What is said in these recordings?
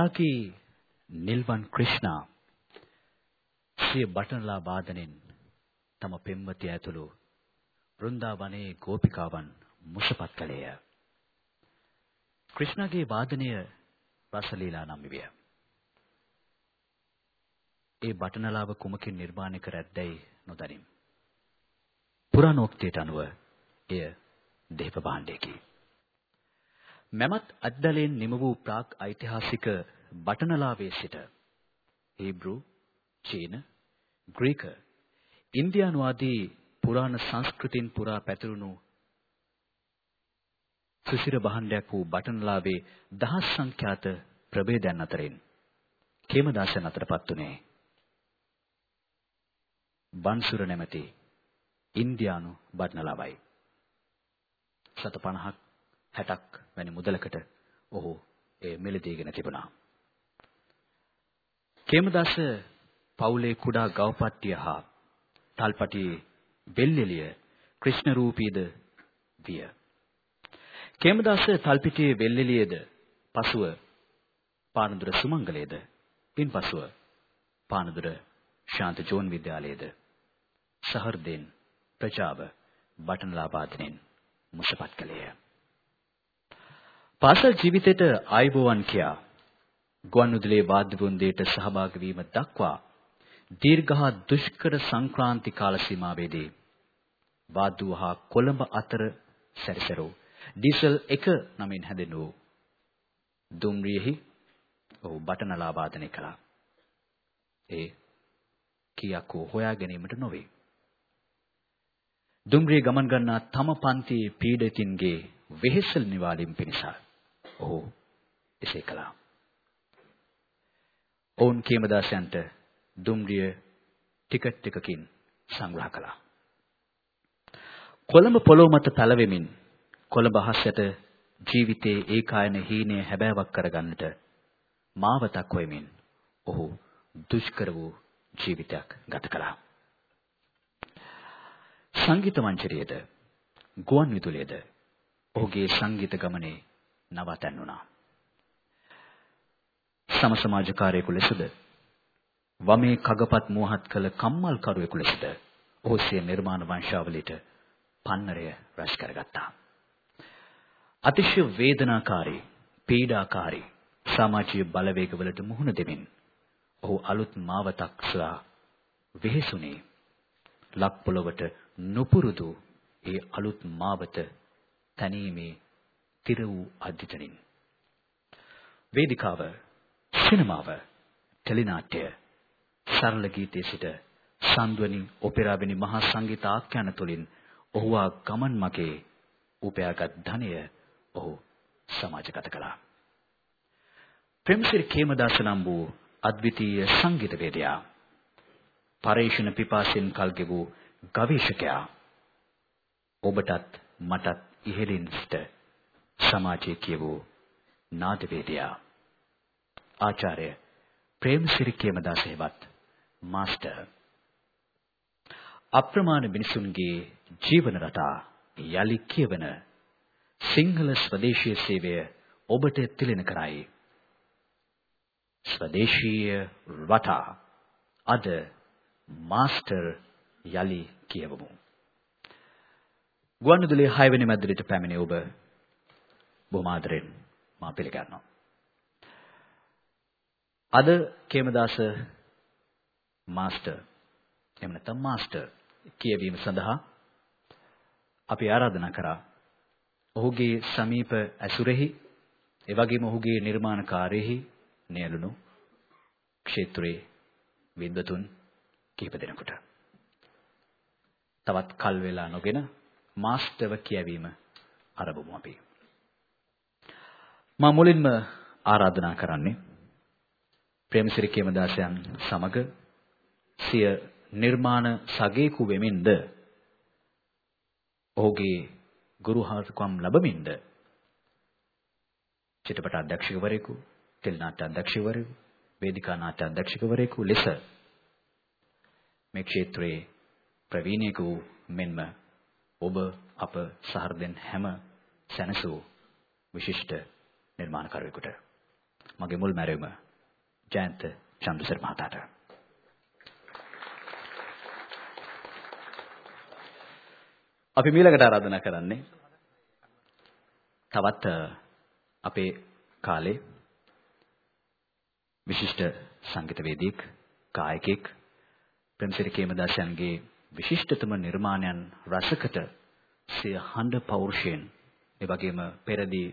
සරාකි නිල්වන් ක්‍රිෂ්ණා සිය බටනලා වාදනෙන් තම පෙම්වතිය ඇතුළු වෘන්දාවනයේ ගෝපිකාවන් මුෂපත් කළේය. ක්‍රිෂ්ණාගේ වාදනය රසලීලා නම් විය. ඒ බටනලාව කුමකින් නිර්මාණය කර ඇද්දැයි නොදනිමි. පුරාණෝක්තියට අනුව එය දේව භාණ්ඩයකි. මැමත් අද්දලෙන් නිම වූ ප්‍රාග් ඓතිහාසික බටනලාවේ සිට හීබ්‍රු, චීන, ග්‍රීක, ඉන්දියානු ආදී පුරාණ සංස්කෘතින් පුරා පැතිරුණු සුසිර භාණ්ඩයක් වූ බටනලාවේ දහස් සංඛ්‍යාත ප්‍රභේදයන් අතරින් කේමදාසයන් අතරපත් උනේ බන්සුර නැමැති ඉන්දියානු බටනලාවයි. සත 50ක් 60ක් වැනි මුදලකට ඔහු ඒ මෙලදීගෙන තිබුණා. කේමදාස පවුලේ කුඩා ගවපට්ටිය හා තල්පටියේ බෙල්ලෙලිය ක්‍රිෂ්ණ රූපීද විය. කේමදාස තල්පිටියේ බෙල්ලෙලියේද පසුව පානදුර සුමංගලයේද පින්පසුව පානදුර ශාන්ත ජෝන් විද්‍යාලයේද සහෘදෙන් ප්‍රජාව බටනලාපාතනෙන් මුසපත් කළේය. පාසල් ජීවිතයට ආයුබෝවන් කියා ගුවන්විදුලියේ වාද්‍ය වෘන්දයට සහභාගී වීම දක්වා දීර්ඝ හා දුෂ්කර සංක්‍රාන්ති කාල සීමාවේදී වාදුව හා කොළඹ අතර සැරිසරූ ඩීසල් 1 නමින් හැඳින්වූ දුම්රියෙහි ඔහු බටනලා වාදනය කළා. ඒ කීයක් හෝ හොයා ගැනීමට නොවේ. දුම්රිය ගමන් ගන්නා තම පන්තියේ පීඩිතින්ගේ වෙහෙසල් නිවාලීම් පිණිස ඔහු එසේ කළා. ඔවුන් කේමදාසයන්ට දුම්රිය ටිකට් ටිකකින් සංග්‍රහ කළා. කොළඹ පොළොව මත තල වෙමින් කොළඹ අහසට ජීවිතයේ ඒකායන හීනය හැබෑවක් කරගන්නට මාවතක් හොයමින් ඔහු දුෂ්කර වූ ජීවිතයක් ගත කළා. සංගීත මංචරියේද ගුවන් විදුලියේද ඔහුගේ සංගීත ගමනේ නවතන් වුණා. සම සමාජකාරයෙකු ලෙසද වමේ කගපත් මුවහත් කළ කම්මල්කරුවෙකු ලෙසද ඔහු සිය නිර්මාණ වංශාවලියට පන්නරය රැස් කරගත්තා. අතිශය වේදනාකාරී, පීඩාකාරී සමාජීය බලවේගවලට මුහුණ දෙමින් ඔහු අලුත් මාවතක් සොයා වෙහෙසුනේ ලක් පොළවට නුපුරුදු ඒ අලුත් මාවත තනීමේ තිර වූ අධිතනින් වේදිකාව සිනමාව ටෙලිනාට්‍ය සරල ගීතයේ සිට සම්ද්වනි ඔපෙරා වැනි මහා සංගීත ආඛ්‍යාන තුළින් ඔහු ආ ගමන් මගේ උපයාගත් ධනය ඔහු සමාජගත කළා. ප්‍රේමසිරි කේමදාස නම් වූ අද්විතීය සංගීතවේදියා පරේෂණ පිපාසෙන් කල්ගෙවූ ගවේෂකයා ඔබටත් මටත් ඉහළින් සිට සමාජයේ කියවූ නාටවේදියා ආචාර්ය ප්‍රේමසිරි කේමදාස හේවත් මාස්ටර්. අප්‍රමාණ මිනිසුන්ගේ ජීවන රටා යලි කියවන සිංහල ස්වදේශීය සේවය ඔබට තිලෙන කරයි. ස්වදේශීය රටා. අද මාස්ටර් යලි කියවමු. ගුවන්විදුලියේ 6 වෙනි මැදිරියට පැමිණි ඔබ බොහොම ආදරෙන් මා පිළිගන්නවා. අද කේමදාස මාස්ටර් එහෙම නැත්නම් මාස්ටර් කියවීම සඳහා අපි ආරාධනා කරා ඔහුගේ සමීප ඇසුරෙහි එවැගේම ඔහුගේ නිර්මාණකාරයෙහි නියැලුණු ක්ෂේත්‍රයේ විද්වතුන් කිහිප දෙනෙකුට තවත් කල් වේලා නොගෙන මාස්ටර්ව කියවීම ආරම්භමු අපි. මා මුලින්ම ආරාධනා කරන්නේ ප්‍රේමසිරි කේමදාසයන් සමග සිය නිර්මාණ සගේකු වෙමින්ද ඔහුගේ ගුරුහරුකම් ලැබමින්ද චිත්‍රපට අධ්‍යක්ෂකවරයෙකු, තෙල් නාට්‍ය අධ්‍යක්ෂකවරයෙකු, වේදිකා නාට්‍ය අධ්‍යක්ෂකවරයෙකු ලෙස මේ ක්ෂේත්‍රයේ ප්‍රවීණයෙකු මෙන්ම ඔබ අප සහෘදෙන් හැම සැනසූ විශිෂ්ට නිර්මාණකරුවෙකුට මගේ මුල් මැරෙම ජයන්ත චන්ද්‍රසර් මහතාට. අපි මීළඟට ආරාධනා කරන්නේ තවත් අපේ කාලේ විශිෂ්ට සංගීතවේදියෙක් ගායකයෙක් ප්‍රේමසිරි කේමදාසයන්ගේ විශිෂ්ටතම නිර්මාණයන් රසකට සිය හඬ පෞරුෂයෙන් ඒ වගේම පෙරදී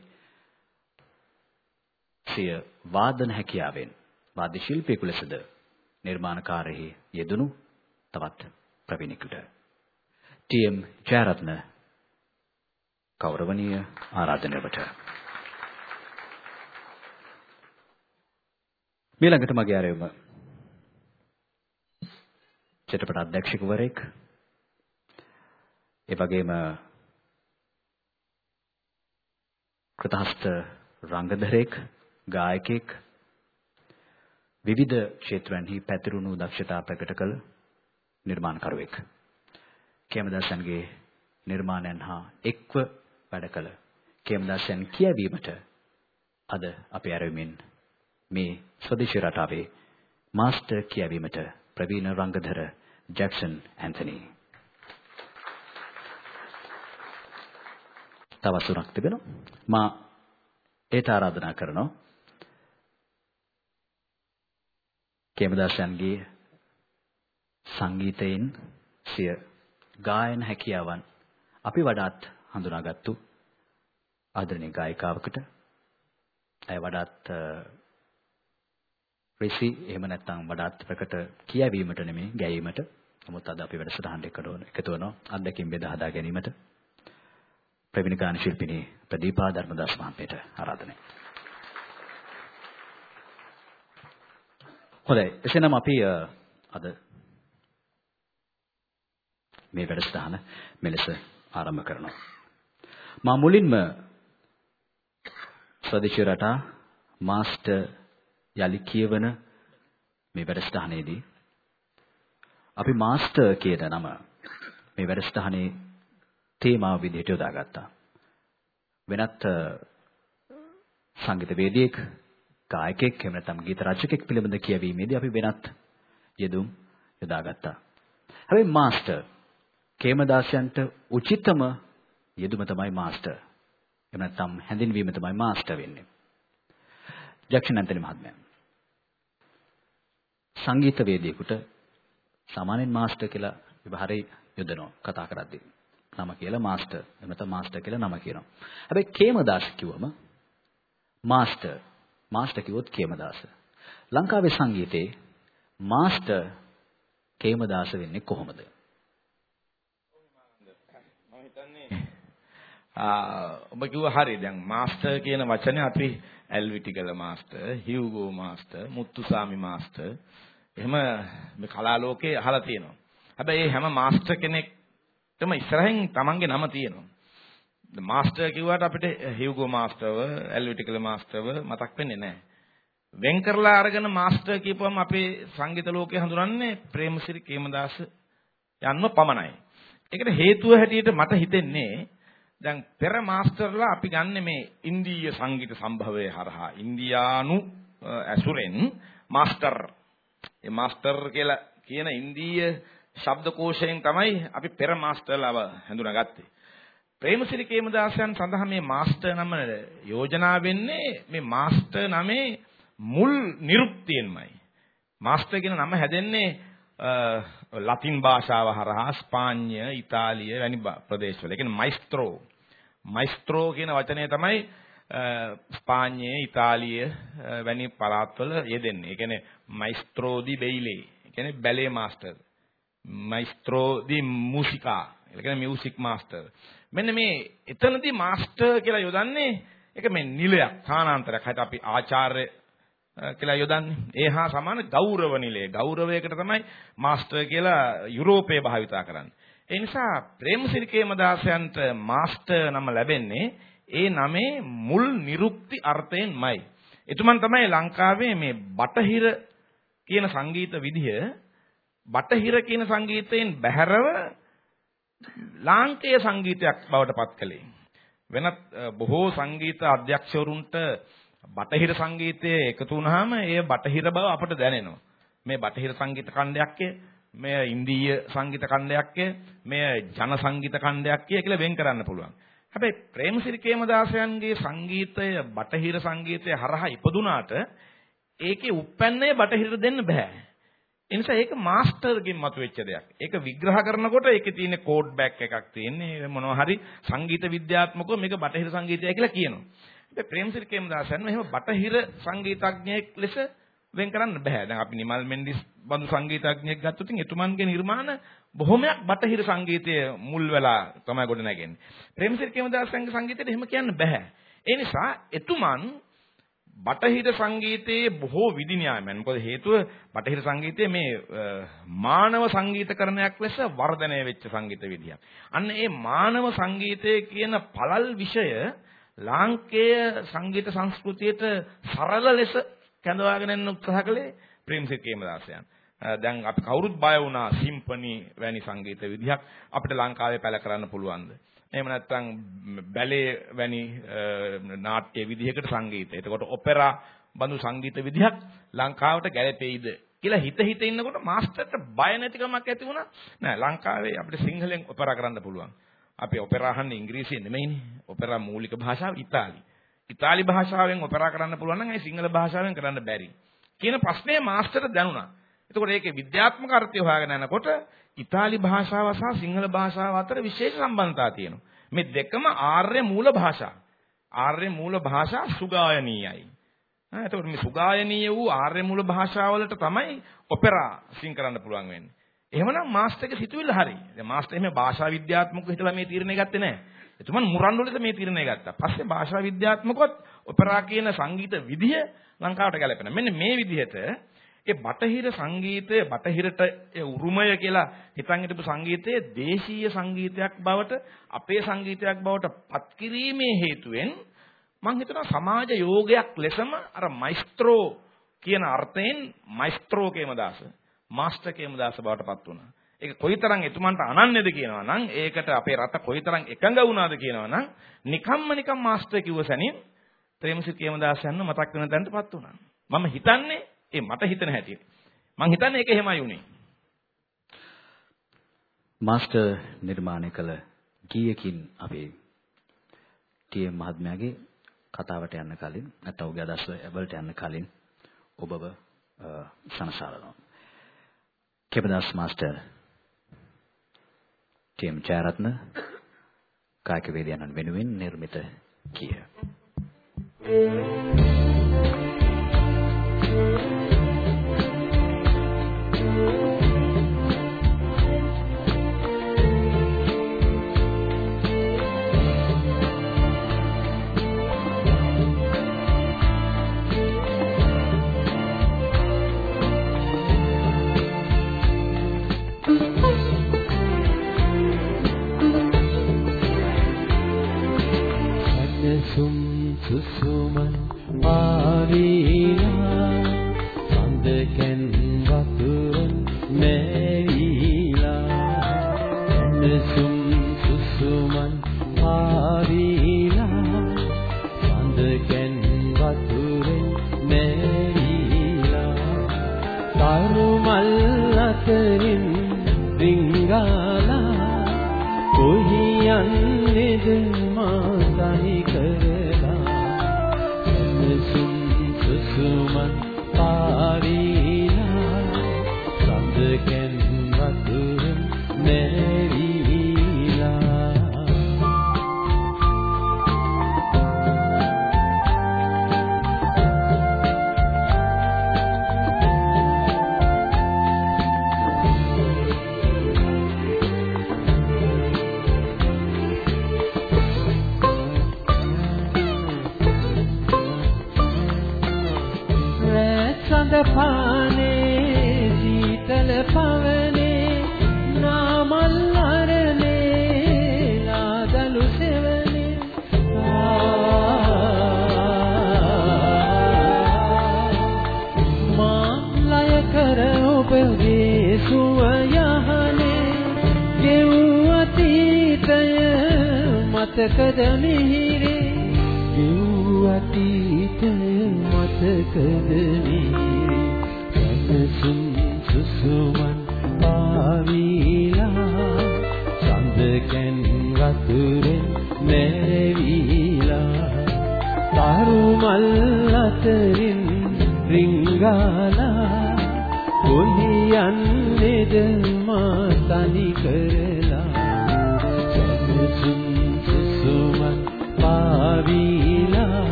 සිය වාදන හැකියාවෙන් වාද්‍ය ශිල්පියෙකු ලෙසද නිර්මාණකාරයෙහි යෙදුණු තවත් ප්‍රවීණෙකුට. ටී.එම්. ජයරත්න ගෞරවනීය ආරාධනාවට. ඊළඟට මගේ ආරයුම චිත්‍රපට අධ්‍යක්ෂකවරයෙක් ඒ වගේම කෘතහස්ත රංගදරයෙක් ගායකයෙක් විවිධ ක්ෂේත්‍රයන්හි පැතිරුණු දක්ෂතා ප්‍රකට කළ නිර්මාණකරුවෙක්. කේමදාසන්ගේ නිර්මාණයන් හා එක්ව වැඩ කළ කේමදාසයන් කියවීමට අද අපි ආරම්භමින් මේ ස්වදේශී රටාවේ මාස්ටර් කියවීමට ප්‍රවීණ රංගධර ජැක්සන් ඇන්තනි. තවසුරක් තිබෙනවා. මා ඒට ආරාධනා කරනවා. කේමදාසයන්ගේ සංගීතයෙන් සිය ගායන හැකියාවන් අපි වඩාත් හඳුනාගත්තු ආදරණීය ගායිකාවකට. ඇය වඩාත් රිසි එහෙම නැත්නම් වඩාත් ප්‍රකට කියවීමට නෙමෙයි ගැයීමට. නමුත් අද අපි වැඩසටහනට එකතු වෙනවා අත්දැකීම් බෙදා හදා ගැනීමට. ප්‍රවීණ ගාන ශිල්පිනී ප්‍රදීපා ධර්මදාස් මහත්මියට ආරාධනයි. හොඳයි එසේනම් අපි අද මේ වැඩසටහන මෙලෙස ආරම්භ කරනවා. මා මුලින්ම ස්වදේශී රටා මාස්ටර් යලි කියවන මේ වැඩසටහනේදී අපි මාස්ටර් කියන නම මේ වැඩසටහනේ තේමාව විදිහට යොදාගත්තා. වෙනත් සංගීත වේදිකෙක්, ගායකයෙක් එහෙම නැත්නම් ගීත රචකයෙක් පිළිබඳ කියවීමේදී අපි වෙනත් යෙදුම් යොදාගත්තා. හැබැයි මාස්ටර් කේමදාසයන්ට උචිතම යෙදුම තමයි මාස්ටර්. එහෙම නැත්නම් හැඳින්වීම තමයි මාස්ටර් වෙන්නේ. ජක්ෂණන්තනි මහත්මයා. සංගීත වේදිකෙකුට සාමාන්‍යයෙන් මාස්ටර් කියලා විභාරේ යොදනවා කතා කරද්දී. නම කියලා මාස්ටර්. එහෙම නැත්නම් මාස්ටර් කියලා නම කියනවා. හැබැයි කේමදාස කිව්වම මාස්ටර් මාස්ටර් කිව්වොත් කේමදාස. ලංකාවේ සංගීතේ මාස්ටර් කේමදාස වෙන්නේ කොහොමද? ඔබ කිව්වා හරි දැන් මාස්ටර් කියන වචනේ අපි Alwitigala master, Hugo master, Muthusamy master එහෙම මේ කලා ලෝකේ අහලා තියෙනවා. හැබැයි මේ හැම මාස්ටර් කෙනෙක්ටම ඉස්සරහින් Tamange නම තියෙනවා. මාස්ටර් කිව්වට අපිට හියුගෝ මාස්ටර්ව, ඇල්විටිකල මාස්ටර්ව මතක් වෙන්නේ නැහැ. වෙන් කරලා අරගෙන මාස්ටර් කියපුවම අපේ සංගීත ලෝකේ හඳුනන්නේ ප්‍රේමසිරි කේමදාස යන්න පමණයි. ඒකට හේතුව හැටියට මට හිතෙන්නේ දැන් පෙර මාස්ටර්ලා අපි ගන්න මේ ඉන්දීය සංගීත සම්භවයේ හරහා ඉන්දියානු ඇසුරෙන් මාස්ටර් ඒ මාස්ටර් කියලා කියන ඉන්දීය ශබ්දකෝෂයෙන් තමයි අපි පෙර මාස්ටර්ලාව හඳුනාගත්තේ. ප්‍රේමසිරි කේමදාසයන් සඳහා මේ මාස්ටර් නම යෝජනා වෙන්නේ මේ මාස්ටර් නමේ මුල් නිරුක්තියෙන්මයි. මාස්ටර් කියන නම හැදෙන්නේ ලතින් භාෂාව හරහා ස්පාඤ්ඤ, ඉතාලිය වැනි ප්‍රදේශවල. ඒ කියන්නේ මයිස්ත්‍රෝ. මයිස්ත්‍රෝ කියන වචනය තමයි ස්පාඤ්ඤයේ, ඉතාලිය වැනි පළාත්වල යෙදෙන්නේ. ඒ කියන්නේ මයිස්ත්‍රෝ දි බෙයිලේ. ඒ කියන්නේ බැලේ මාස්ටර්. මයිස්ත්‍රෝ දි මූසිකා. ඒ කියන්නේ මියුසික් මාස්ටර්. මෙන්න මේ එතනදී මාස්ටර් කියලා යොදන්නේ ඒක මේ නිලයක්, තානාන්තරයක්. හරියට අපි ආචාර්ය කියලා යොදන්නේ. ඒ හා සමාන ගෞරව නිලය. ගෞරවයකට තමයි මාස්ටර් කියලා යුරෝපයේ භාවිතා කරන්නේ. ඒ නිසා ප්‍රේමසිරි කේමදාසයන්ට මාස්ටර් නම ලැබෙන්නේ ඒ නමේ මුල් නිරුක්ති අර්ථයෙන්මයි. එතුමන් තමයි ලංකාවේ මේ බටහිර කියන සංගීත විදිය බටහිර කියන සංගීතයෙන් බැහැරව ලාංකේය සංගීතයක් බවට පත් කළේ. වෙනත් බොහෝ සංගීත අධ්‍යක්ෂවරුන්ට බටහිර සංගීතයේ එකතු වුනහම ඒ බටහිර බව අපට දැනෙනවා. මේ බටහිර සංගීත ඛණ්ඩයක්ය, මේ ඉන්දීය සංගීත ඛණ්ඩයක්ය, මේ ජන සංගීත ඛණ්ඩයක්ය කියලා වෙන් කරන්න පුළුවන්. හැබැයි ප්‍රේමසිරි කේමදාසයන්ගේ සංගීතය බටහිර සංගීතය හරහා ඉපදුනාට ඒකේ උප්පැන්නේ බටහිරට දෙන්න බෑ. ඒ නිසා ඒක මාස්ටර්ගෙන් මතුවෙච්ච දෙයක්. ඒක විග්‍රහ කරනකොට ඒකේ තියෙන කෝඩ් බෑක් එකක් තියෙන්නේ මොනවා හරි සංගීත විද්‍යාත්මකව මේක බටහිර සංගීතය කියලා කියනවා. හැබැයි ප්‍රේමසිරි කේමදාසයන් එහෙම බටහිර සංගීතඥයෙක් ලෙස වෙන් කරන්න බෑ. දැන් අපි නිමල් මෙන්ඩිස් බඳු සංගීතඥයෙක් ගත්තොත් එතුමන්ගේ නිර්මාණ බොහොමයක් බටහිර සංගීතයේ මුල් වෙලා තමයි ගොඩ නැගෙන්නේ. ප්‍රේමසිරි කේමදාසගේ සංගීතයට එහෙම කියන්න බෑ. ඒ නිසා එතුමන් බටහිර සංගීතයේ බොහෝ විධි න්‍යායමෙන් මොකද හේතුව බටහිර සංගීතයේ මේ මානව සංගීතකරණයක් ලෙස වර්ධනය වෙච්ච සංගීත විදියක්. අන්න ඒ මානව සංගීතය කියන පළල් විෂය ලාංකේය සංගීත සංස්කෘතියට සරල ලෙස කැඳවාගෙන යන්න උත්සාහ කළේ ප්‍රේමසිරි කේමදාසයන්. දැන් අපි කවුරුත් බය වුණා සිම්පනි වැනි සංගීත විදිහක් අපිට ලංකාවේ පැල කරන්න පුළුවන්ද? එහෙම නැත්නම් බැලේ වැනි නාට්‍ය විදිහකට සංගීතය. එතකොට ඔපෙරා බඳු සංගීත විදිහක් ලංකාවට ගැලපෙයිද කියලා හිත හිත ඉන්නකොට මාස්ටර්ට බය නැතිකමක් ඇති වුණා. නෑ ලංකාවේ අපිට සිංහලෙන් ඔපෙරා කරන්න පුළුවන්. අපි ඔපෙරා අහන්නේ ඉංග්‍රීසියෙන් නෙමෙයිනේ. ඔපෙරා මූලික භාෂාව ඉතාලි. ඉතාලි භාෂාවෙන් ඔපෙරා කරන්න පුළුවන් නම් ඒ සිංහල භාෂාවෙන් කරන්න බැරි. කියන ප්‍රශ්නේ මාස්ටර්ට දැනුණා. එතකොට ඒකේ විද්‍යාත්මක අර්ථය හොයාගෙන යනකොට ඉතාලි භාෂාව සහ සිංහල භාෂාව අතර විශේෂ සම්බන්ධතාවක් තියෙනවා. මේ දෙකම ආර්ය මූල භාෂා. ආර්ය මූල භාෂා සුගායනීයයි. හා එතකොට මේ සුගායනීය වූ ආර්ය මූල භාෂාවලට තමයි ඔපෙරා සිං කරන්න පුළුවන් වෙන්නේ. එහෙමනම් මාස්ටර්ගේ සිතුවිල්ල හරි. දැන් මාස්ටර් එහෙම භාෂා විද්‍යාත්මකව හිතලා මේ තීරණය ගත්තේ නැහැ. එතුමන් මුරන්ඩුලෙද මේ තීරණය ගත්තා. පස්සේ භාෂා විද්‍යාත්මකවත් ඔපෙරා කියන සංගීත විදිය ලංකාවට ගැලපෙනවා. මෙන්න මේ විදිහට ඒ බටහිර සංගීතය බටහිරට උරුමය කියලා හිතන් හිටපු සංගීතයේ දේශීය සංගීතයක් බවට අපේ සංගීතයක් බවට පත්කිරීමේ හේතුවෙන් මම හිතනවා සමාජ යෝගයක් ලෙසම අර මයිස්ත්‍රෝ කියන අර්ථයෙන් මයිස්ත්‍රෝ කේමදාස මාස්ටර් කේමදාස බවට පත් වුණා. ඒක කොයිතරම් එතුමන්ට අනන්‍යද කියනවා නම් ඒකට අපේ රට කොයිතරම් එකඟ වුණාද කියනවා නම් නිකම්ම නිකම් මාස්ටර් කිව්ව සැනින් ප්‍රේමසිරි කේමදාස යන්න මතක් වෙන තැනටපත් වුණා. මම හිතන්නේ ඒ මට හිතන හැටියට. මං හිතන්නේ ඒක එහෙමයි උනේ. මාස්ටර් නිර්මාණය කළ ගීයකින් අපි ටීඑම් මහත්මයාගේ කතාවට යන්න කලින් නැත්නම් ඔහුගේ අදහස් වලට යන්න කලින් ඔබව සනසාරනවා. කෙබදාස් මාස්ටර් ටීඑම් ජයරත්න කායික වේදිකයන් වෙනුවෙන් නිර්මිත ගීය. Thank you.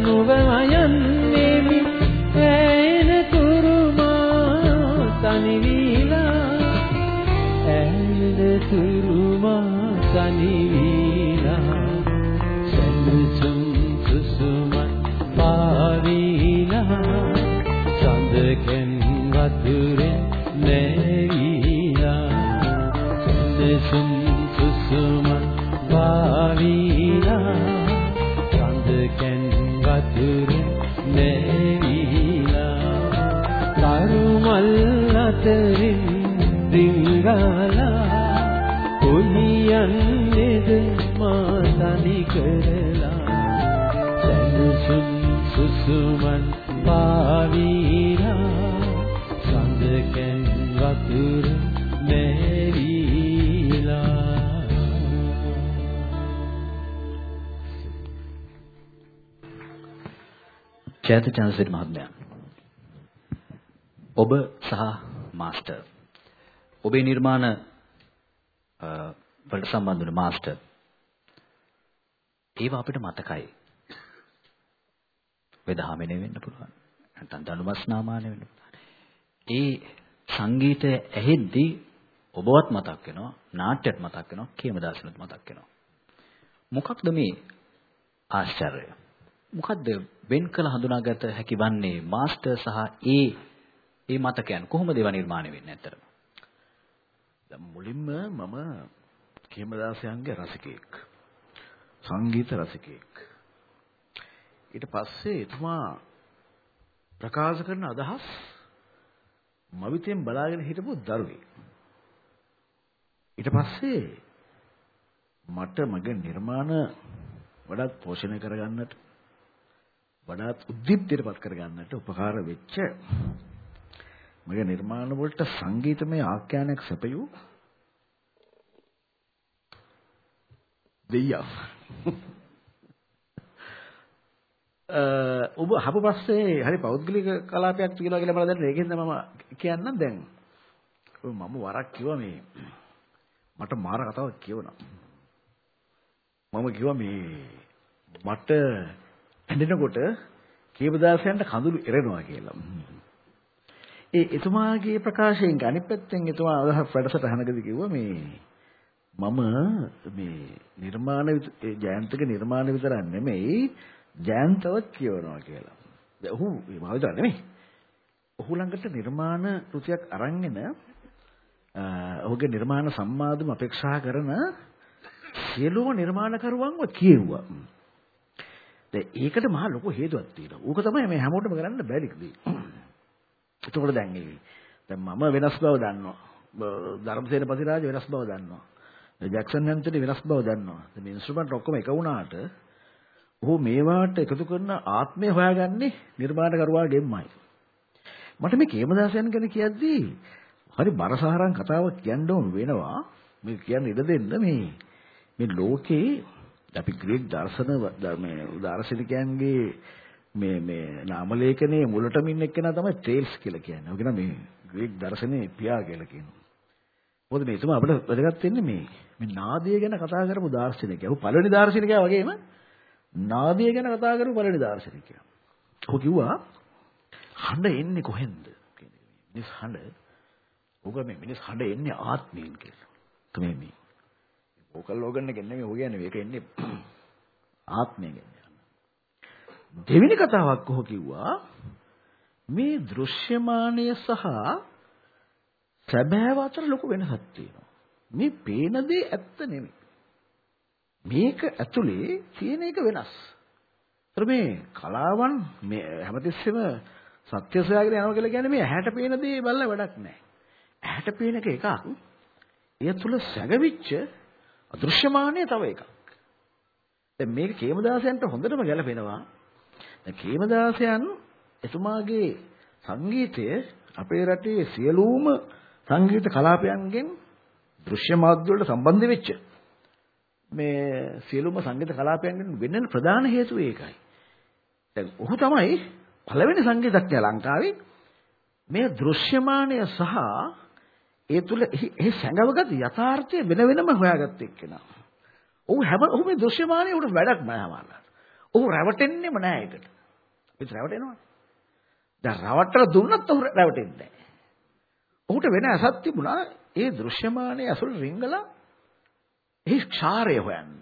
ගීතේ සුසුමන් පාවිලා සඳකෙන් වතුර නැවිලා ජයත චන්ද්‍රසිරි මහත්මයා. ඔබ සහ මාස්ටර්. ඔබේ නිර්මාණ අ, වලට සම්බන්ධ වුණ මාස්ටර්. ඒවා අපිට මතකයි. වෙදහාමනේ වෙන්න පුළුවන්. නැත්නම් දනුමස්නාමානේ වෙන්න පුළුවන්. ඒ සංගීතය ඇහෙද්දී ඔබවත් මතක් වෙනවා, නාට්‍යත් මතක් වෙනවා, කේමදාසනුත් මතක් වෙනවා. මොකක්ද මේ ආශ්චර්යය? මොකද්ද වෙන් කළ හඳුනාගත හැකි වන්නේ මාස්ටර් සහ ඒ ඒ මතකයන් කොහොමද ඒවා නිර්මාණය වෙන්නේ ඇත්තටම? දැන් මුලින්ම මම කේමදාසයන්ගේ රසිකයෙක්. සංගීත රසිකයෙක්. ඊට පස්සේ එතුමා ප්‍රකාශ කරන අදහස් මවිතෙන් බලාගෙන හිටපු දරුවෙක්. ඊට පස්සේ මට මගේ නිර්මාණ වඩාත් පෝෂණය කරගන්නට වඩාත් උද්දීප්තියටපත් කරගන්නට උපකාර වෙච්ච මගේ නිර්මාණ වලට සංගීතමය ආඛ්‍යානයක් සැපයූ දෙයියා අ ඔබ අහපු ප්‍රශ්නේ හරි පෞද්ගලික කලාපයක් කියලා කියලා මම දැන් ඒකෙන්ද මම කියන්නම් දැන් ඔය මම වරක් කිව්වා මේ මට මාර කතාවක් කියවනවා මම කිව්වා මේ මට ඇඬෙනකොට කීපදාසයන්ට කඳුළු එරෙනවා කියලා. ඒ එතුමාගේ ප්‍රකාශයෙන් අනිත් පැත්තෙන් එතුමා අදහස් වැඩසටහනකදී කිව්වා මේ මම මේ නිර්මාණ විත- ඒ ජයන්තක නිර්මාණ විතරක් නෙමෙයි ජයන්තවත් කියවනවා කියලා. දැන් ඔහු මේ මම විතර නෙමෙයි. ඔහු ළඟට නිර්මාණ කෘතියක් අරන්ගෙන අ, ඔහුගේ නිර්මාණ සම්මාදම අපේක්ෂා කරන සියලුම නිර්මාණකරුවන්ව කියෙව්වා. දැන් ඒකට මහා ලොකු හේතුවක් තියෙනවා. ඌක තමයි මේ හැමෝටම කරන්න බැරි දේ. එතකොට දැන් ඒ දැන් මම වෙනස් බව දන්නවා. බ- ධර්මසේන පතිරාජ වෙනස් බව දන්නවා. ජැක්සන් හැන්තනි වෙනස් බව දන්නවා. දැන් මේ ඉන්ස්ට්‍රුමන්ට් ඔක්කොම එක වුණාට ඔහු මේවාට එකතු කරන ආත්මය හොයාගන්නේ නිර්මාණකරුවාගෙන්මයි. මට මේ කේමදාසයන් ගැන කියද්දී හරි බරසහරන් කතාවක් කියන්න ඕන වෙනවා. මේ කියන්න ඉඩ දෙන්න මේ මේ ලෝකේ අපි ග්‍රීක දර්ශන ද- මේ දාර්ශනිකයන්ගේ මේ මේ නාම ලේඛනයේ මුලටම ඉන්න එක්කෙනා තමයි ට්‍රේල්ස් කියලා කියන්නේ. ඔය කියන මේ ග්‍රීක දර්ශනයේ පියා කියලා කියනවා. මොකද මේ තුමා අපිට වැදගත් වෙන්නේ මේ මේ නාදය ගැන කතා කරපු දාර්ශනිකයා. ඔහු පළවෙනි දාර්ශනිකයා වගේම නාදය ගැන කතා කරපු පළවෙනි දාර්ශනිකයා. ඔහු කිව්වා හඬ එන්නේ කොහෙන්ද කියන එක. මිනිස් හඬ ඔක මේ මිනිස් හඬ එන්නේ ආත්මයෙන් කියලා. තමයි මේ වෝකල් ඕගන් එකෙන් නෙමෙයි ඔය කියන්නේ මේක එන්නේ ආත්මයෙන් එන්නේ. දෙවෙනි කතාවක් කොහො කිව්වා මේ දෘශ්‍යමානය සහ සැබෑව අතර ලොකු වෙනසක් තියෙනවා. මේ පේන දේ ඇත්ත නෙමෙයි. මේක ඇතුලේ තියෙන එක වෙනස්. ඒතර මේ කලාවන් මේ හැමතිස්සෙම සත්‍ය සොයාගෙන යනවා කියලා කියන්නේ මේ ඇහැට පේන දේ බලලා වැඩක් නැහැ. ඇහැට පේන එක එකක්. ඒ තුල සැඟවිච්ච අදෘශ්‍යමානය තව එකක්. දැන් මේක කේමදාසයන්ට හොඳටම ගැලපෙනවා. දැන් කේමදාසයන් එතුමාගේ සංගීතය අපේ රටේ සියලුම සංගීත කලාපයන්ගෙන් දෘශ්‍ය මාධ්‍ය වලට සම්බන්ධ වෙච්ච මේ සියලුම සංගීත කලාපයන්ගෙන් වෙන්න ප්‍රධාන හේතුව ඒකයි. දැන් ඔහු තමයි පළවෙනි සංගීතඥයා ලංකාවේ මේ දෘශ්‍යමානය සහ ඒ තුල එහි සැඟවගත් යථාර්ථය වෙන වෙනම හොයාගත්ත එක්කෙනා. ඔහු හැම ඔහු මේ දෘශ්‍යමානයේ උඩ වැඩක් නෑ හමාලා. ඔහු රැවටෙන්නෙම නෑ ඒකට. අපිත් රැවටෙනවා. දැන් රවට්ටලා දුන්නත් ඔහු රැවටෙන්නේ නෑ. ඔහුට වෙන අසත් තිබුණා ඒ දෘශ්‍යමානයේ අසුර රිංගලා එහි ක්ෂාරය හොයන්න.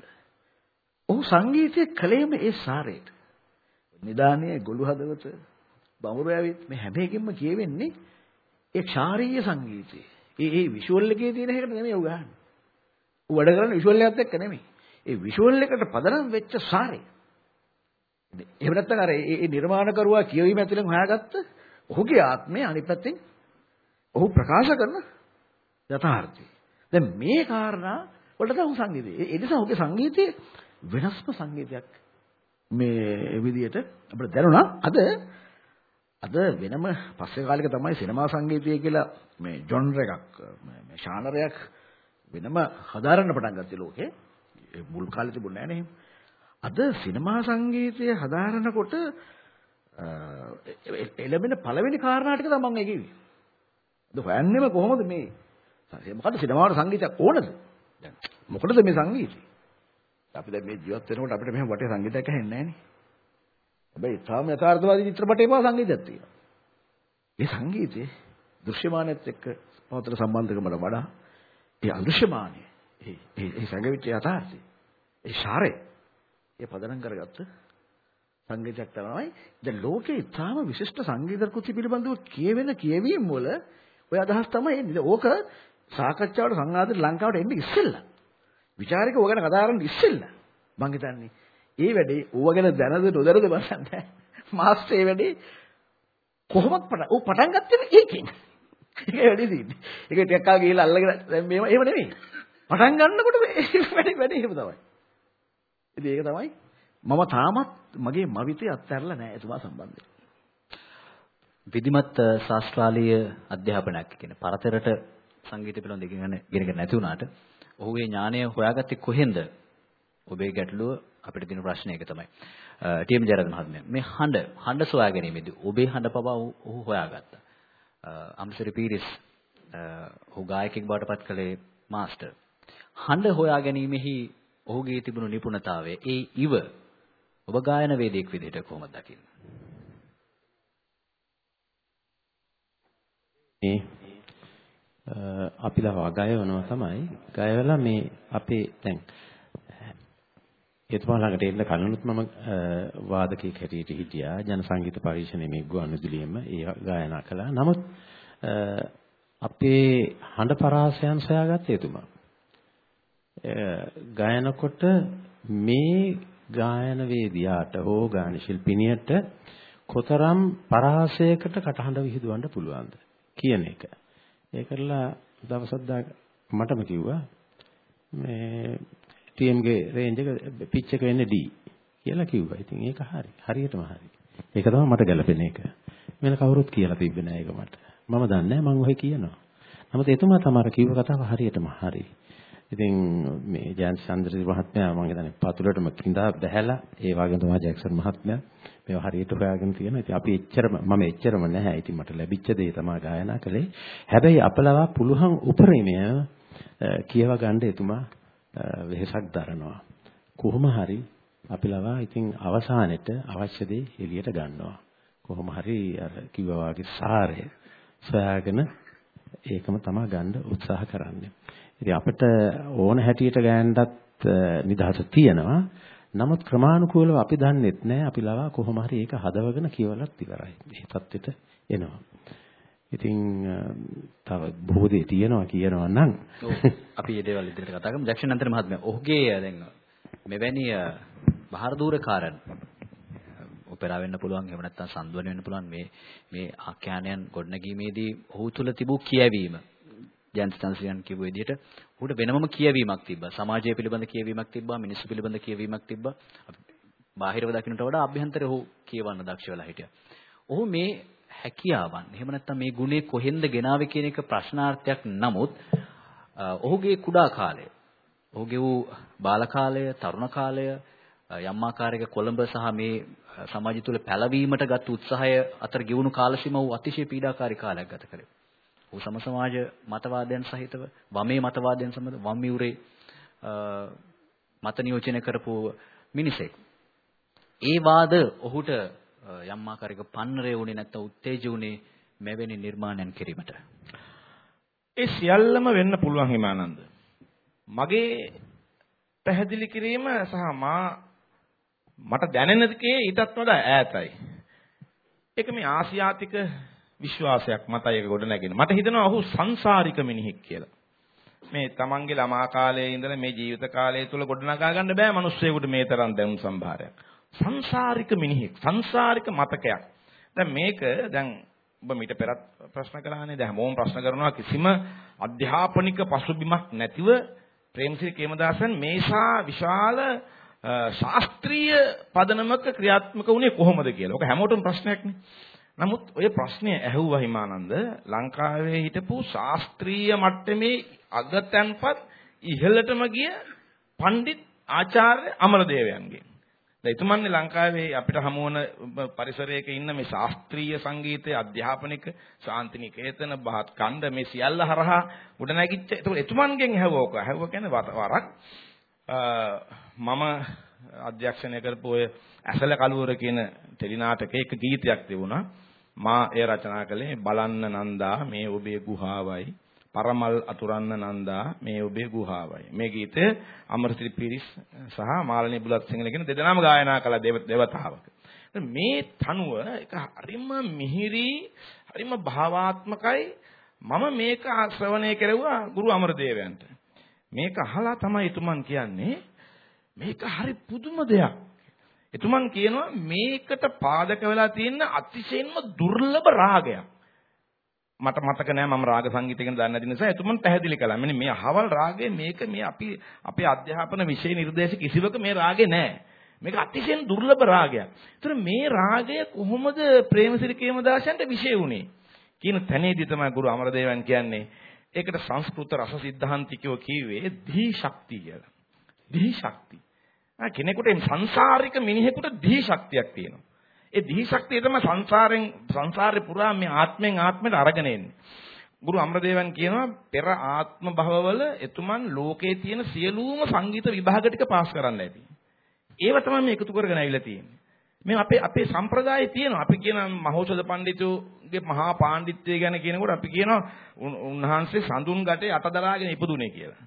ඔහු සංගීතයේ කලේම ඒ සාරයට. නිදානයේ ගොළු හදවත බමුරු ඇවිත් මේ හැම එකකින්ම කියවෙන්නේ ඒ ක්ෂාරීය සංගීතය. ඒ ඒ විෂුවල් එකේ තියෙන එකට නෙමෙයි උ ගහන්නේ. ඌ වැඩ කරන්නේ විෂුවල් එකත් එක්ක නෙමෙයි. ඒ විෂුවල් එකට පදනම් වෙච්ච සාරය. එහෙම නැත්නම් අර ඒ නිර්මාණකරුවා කියවීම ඇතුලෙන් හොයාගත්ත ඔහුගේ ආත්මය අනිත් පැත්තෙන් ඔහු ප්‍රකාශ කරන යථාර්ථය. දැන් මේ කාරණා වලට තමයි සංගීතය. ඒ නිසා ඔහුගේ සංගීතයේ වෙනස්ම සංගීතයක් මේ විදියට අපිට දැනුණා. අද අද වෙනම පස්සේ කාලෙක තමයි සිනමා සංගීතය කියලා මේ ජොන්ර් එකක් මේ ශානරයක් වෙනම හදාරන්න පටන් ගත්තේ ලෝකේ. ඒ මුල් කාලේ තිබුණේ නැහැ අද සිනමා සංගීතය හදාරනකොට එළඹෙන පළවෙනි කාරණා ටික තමයි මම කිව්වේ. අද හොයන්නේම කොහොමද මේ මොකද සිනමාවට සංගීතයක් ඕනද? දැන් මොකටද මේ සංගීතය? අපි දැන් මේ ජීවත් වෙනකොට අපිට මෙහෙම වටේ සංගීතයක් ඇහෙන්නේ නැහැ නේ. හැබැයි තාම යථාර්ථවාදී චිත්‍රපටේ පවා සංගීතයක් තියෙනවා. මේ සංගීතේ දෘශ්‍යමානයත් එක්ක පවතර සම්බන්ධකමට වඩා ඒ අදෘශ්‍යමානය ඒ ඒ සංගීතය යථාර්ථය ඒ ශාරය ඒ පදනම් කරගත්ත සංගීතයක් තමයි දැන් ලෝකේ ඉතාම විශිෂ්ට සංගීත කෘති පිළිබඳව කියවෙන කියවීම් වල ඔය අදහස් තමයි එන්නේ. ඕක සාකච්ඡාවට සංවාදයට ලංකාවට එන්නේ ඉස්සෙල්ලා. ਵਿਚාරික ඕක ගැන කතා කරන්න ඉස්සෙල්ලා. මං හිතන්නේ ඒ වැඩේ ඌව ගැන දැනද නොදැනද බලන්න මාස්ටර් ඒ වැඩේ කොහොමද පටන් ඌ පටන් ගත්තේ ඒකෙන්. ඒක වැඩි තියෙන්නේ. ඒක ටිකක් කාල ගිහිල්ලා අල්ලගෙන දැන් මේව එහෙම නෙමෙයි. පටන් ගන්නකොට වැඩි වැඩි එහෙම තමයි. ඉතින් ඒක තමයි මම තාමත් මගේ මවිතේ අත්හැරලා නැහැ එතුමා සම්බන්ධයෙන්. විධිමත් ශාස්ත්‍රාලීය අධ්‍යාපනයක් කියන පරතරට සංගීත පිළිබඳ ඉගෙන ඉගෙන නැති වුණාට ඔහුගේ ඥානය හොයාගත්තේ කොහෙන්ද? ඔබේ ගැටලුව අපිට දෙන ප්‍රශ්නේ ඒක තමයි. ටීඑම් ජයරත්න මහත්මයා මේ හඬ හඬ සොයා ගැනීමේදී ඔබේ හඬ පවා ඔහු හොයාගත්තා. අම්සරි පීරිස් ඔහු ගායකයෙක් බවට පත් කළේ මාස්ටර්. හඬ හොයා ගැනීමෙහි ඔහුගේ තිබුණු නිපුණතාවය ඒ ඉව ඔබ ගායන වේදිකෙක් විදිහට කොහොමද දකින්නේ? මේ අපිලා වගයවනවා තමයි. ගයවලා මේ අපේ දැන් එතුමා ළඟට එන්න කලිනුත් මම වාදකයෙක් හැටියට හිටියා ජන සංගීත පරිශ්‍රණයේ මේ ගුවන්විදුලියෙම ඒ ගායනා කළා. නමුත් අපේ හඬ පරාසයන් සොයාගත්තේ එතුමා. ගායනකොට මේ ගායන වේදියාට හෝ ගාන ශිල්පිනියට කොතරම් පරාසයකට කටහඬ විහිදුවන්න පුළුවන්ද කියන එක. ඒකලා දවසක් මටම කිව්වා මේ TM ගේ රේන්ජ් එක පිච් එක වෙන්නේ D කියලා කිව්වා. ඉතින් ඒක හරි. හරියටම හරි. ඒක තමයි මට ගැළපෙන එක. වෙන කවුරුත් කියලා තිබ්බේ නෑ ඒක මට. මම දන්නේ නෑ මං ඔහෙ කියනවා. නමුත් එතුමා තමයි කිව්ව කතාව හරියටම හරි. ඉතින් මේ ජයන්ත් චන්ද්‍රසිරි මහත්මයා මම හිතන්නේ පතුලටම කිඳා බැහැලා ඒ වගේම තමයි ජැක්සන් මහත්මයා මේව හරියට හොයාගෙන තියෙනවා. ඉතින් අපි එච්චරම මම එච්චරම නැහැ. ඉතින් මට ලැබිච්ච දේ තමයි ගායනා කළේ. හැබැයි අපලවා පුළුවන් උපරිමය කියව ගන්න එතුමා වෙහසක් දරනවා. කොහොම හරි අපි ලවා ඉතින් අවසානෙට අවශ්‍ය දේ එළියට ගන්නවා. කොහොම හරි අර කිව්වා වගේ සාරය සොයාගෙන ඒකම තමයි ගන්න උත්සාහ කරන්නේ. ඉතින් අපිට ඕන හැටියට ගෑනටත් නිදහස තියෙනවා. නමුත් ක්‍රමානුකූලව අපි දන්නෙත් නෑ අපි ලවා කොහොම හරි ඒක හදවගෙන කියවලත් ඉවරයි. මේ தත්වෙට එනවා. ඉතින් තව බොහෝ දේ තියෙනවා කියනවා නම් අපි මේ දේවල් ඉදිරියට කතා කරමු. ජක්ෂණන්තර මහත්මයා ඔහුගේ දැන් මෙවැනි බහර දූරකාරන් ඔපෙරා වෙන්න පුළුවන් එහෙම නැත්නම් සම්දුවන වෙන්න පුළුවන් මේ මේ ආඛ්‍යානයන් ගොඩනැගීමේදී ඔහු තුල තිබූ කියවීම ජයන්ත් චන්ද්‍රසේන කියපු විදිහට ඔහුට වෙනමම කියවීමක් තිබ්බා. සමාජය පිළිබඳ කියවීමක් තිබ්බා, මිනිස්සු පිළිබඳ කියවීමක් තිබ්බා. බාහිරව දකින්නට වඩා අභ්‍යන්තරේ ඔහු කියවන්න දක්ෂ වෙලා හිටියා. ඔහු මේ හැකියාවන් එහෙම නැත්නම් මේ ගුණේ කොහෙන්ද ගෙනාවේ කියන එක ප්‍රශ්නාර්ථයක් නමුත් ඔහුගේ කුඩා කාලය ඔහුගේ වූ බාල කාලය, තරුණ කාලය යම් ආකාරයක කොළඹ සහ මේ සමාජය තුළ පැලවීමට ගත් උත්සාහය අතර ගෙවුණු කාල සීමාව අතිශය පීඩාකාරී කාලයක් ගත කළේ. ඔහු සම සමාජ මතවාදයන් සහිතව වමේ මතවාදයන් සමග වම් මියුරේ මත නියෝජනය කරපු මිනිසෙක්. ඒ වාද ඔහුට යම් ආකාරයක පන්නරය වුණේ නැත්නම් උත්තේජ වුණේ මෙවැනි නිර්මාණයන් කිරීමට. ඒ සියල්ලම වෙන්න පුළුවන් හිමානන්ද. මගේ පැහැදිලි කිරීම සහ මා මට දැනෙන දෙකේ ඊටත් වඩා ඈතයි. ඒක මේ ආසියාතික විශ්වාසයක් මතයි ඒක ගොඩ නැගෙන. මට හිතෙනවා ඔහු සංසාරික මිනිහෙක් කියලා. මේ තමන්ගේ ළමා කාලයේ ඉඳලා මේ ජීවිත කාලය තුල ගොඩනගා ගන්න බෑ මිනිස්සෙකුට මේ තරම් දැනුම් සම්භාරයක්. සංසාරික මිනිහෙක්, සංසාරික මතකයක්. දැන් මේක දැන් ඔබ මීට පෙරත් ප්‍රශ්න කළානේ. දැන් හැමෝම ප්‍රශ්න කරනවා කිසිම අධ්‍යාපනික පසුබිමක් නැතිව ප්‍රේමසිරි කේමදාසන් මේසා විශාල ශාස්ත්‍රීය පදනමක ක්‍රියාත්මක වුණේ කොහොමද කියලා. ඔක හැමෝටම ප්‍රශ්නයක්නේ. නමුත් ඔය ප්‍රශ්නය ඇහුවා හිමානන්ද ලංකාවේ හිටපු ශාස්ත්‍රීය මට්ටමේ අගතැන්පත් ඉහළටම ගිය පණ්ඩිත් ආචාර්ය අමරදේවයන්ගෙන්. දැන් එතුමන්නේ ලංකාවේ අපිට හමු වන පරිසරයක ඉන්න මේ ශාස්ත්‍රීය සංගීතයේ අධ්‍යාපනික ශාන්තිනිකේතන බහත් ඛණ්ඩ මේ සියල්ල හරහා උඩ නැගිච්ච එතුමන්ගෙන් ඇහුවෝක. ඇහුව කියන්නේ වරක් මම අධ්‍යක්ෂණය කරපු ඔය ඇසල කලුවර කියන ටෙලි නාටකයේ එක ගීතයක් තිබුණා. මා එය රචනා කළේ බලන්න නන්දා මේ ඔබේ ගුහාවයි පරමල් අතුරන්න නන්දා මේ ඔබේ ගුහාවයි. මේ ගීතය අමරසිරි පිරිස් සහ මාළනී බුලත් සිංහල කියන දෙදෙනාම ගායනා කළ දේවතාවක. මේ තනුව එක හරිම මිහිරි හරිම භාවාත්මකයි. මම මේක ශ්‍රවණය කෙරුවා ගුරු අමරදේවයන්ට. මේක අහලා තමයි එතුමන් කියන්නේ මේක හරි පුදුම දෙයක්. එතුමන් කියනවා මේකට පාදක වෙලා තියෙන අතිශයින්ම දුර්ලභ රාගයක්. මට මතක නෑ මම රාග සංගීතය ගැන දන්නේ නැති නිසා එතුමන් පැහැදිලි කළා. මෙන්න මේ අහවල් රාගය මේක මේ අපි අපේ අධ්‍යාපන විෂය නිර්දේශ කිසිවක මේ රාගේ නෑ. මේක අතිශයින් දුර්ලභ රාගයක්. ඒතර මේ රාගය කොහොමද ප්‍රේමසිරි කේමදාසයන්ට විෂය වුනේ? කියන තැනේදී තමයි ගුරු අමරදේවන් කියන්නේ ඒකට සංස්කෘත රස සිද්ධාන්තිකයෝ කිව්වේ දී ශක්තිය කියලා. දී ශක්තිය. කෙනෙකුට සංසාරික මිනිහෙකුට දී ශක්තියක් තියෙනවා. ඒ දී ශක්තිය තමයි සංසාරෙන් සංසාරේ පුරා මේ ආත්මෙන් ආත්මයට අරගෙන එන්නේ. ගුරු අමරදේවන් කියනවා පෙර ආත්ම භවවල එතුමන් ලෝකේ තියෙන සියලුම සංගීත විභාග ටික පාස් කරන්න ඇති. ඒව තමයි මේ එකතු කරගෙන ඇවිල්ලා තියෙන්නේ. මේ අපේ අපේ සම්ප්‍රදායේ තියෙනවා. අපි කියන මහෞෂධ පඬිතුගේ මහා පාණ්ඩිත්වය ගැන කියනකොට අපි කියනවා උන්වහන්සේ සඳුන් ගැටේ අතදරාගෙන ඉපදුනේ කියලා.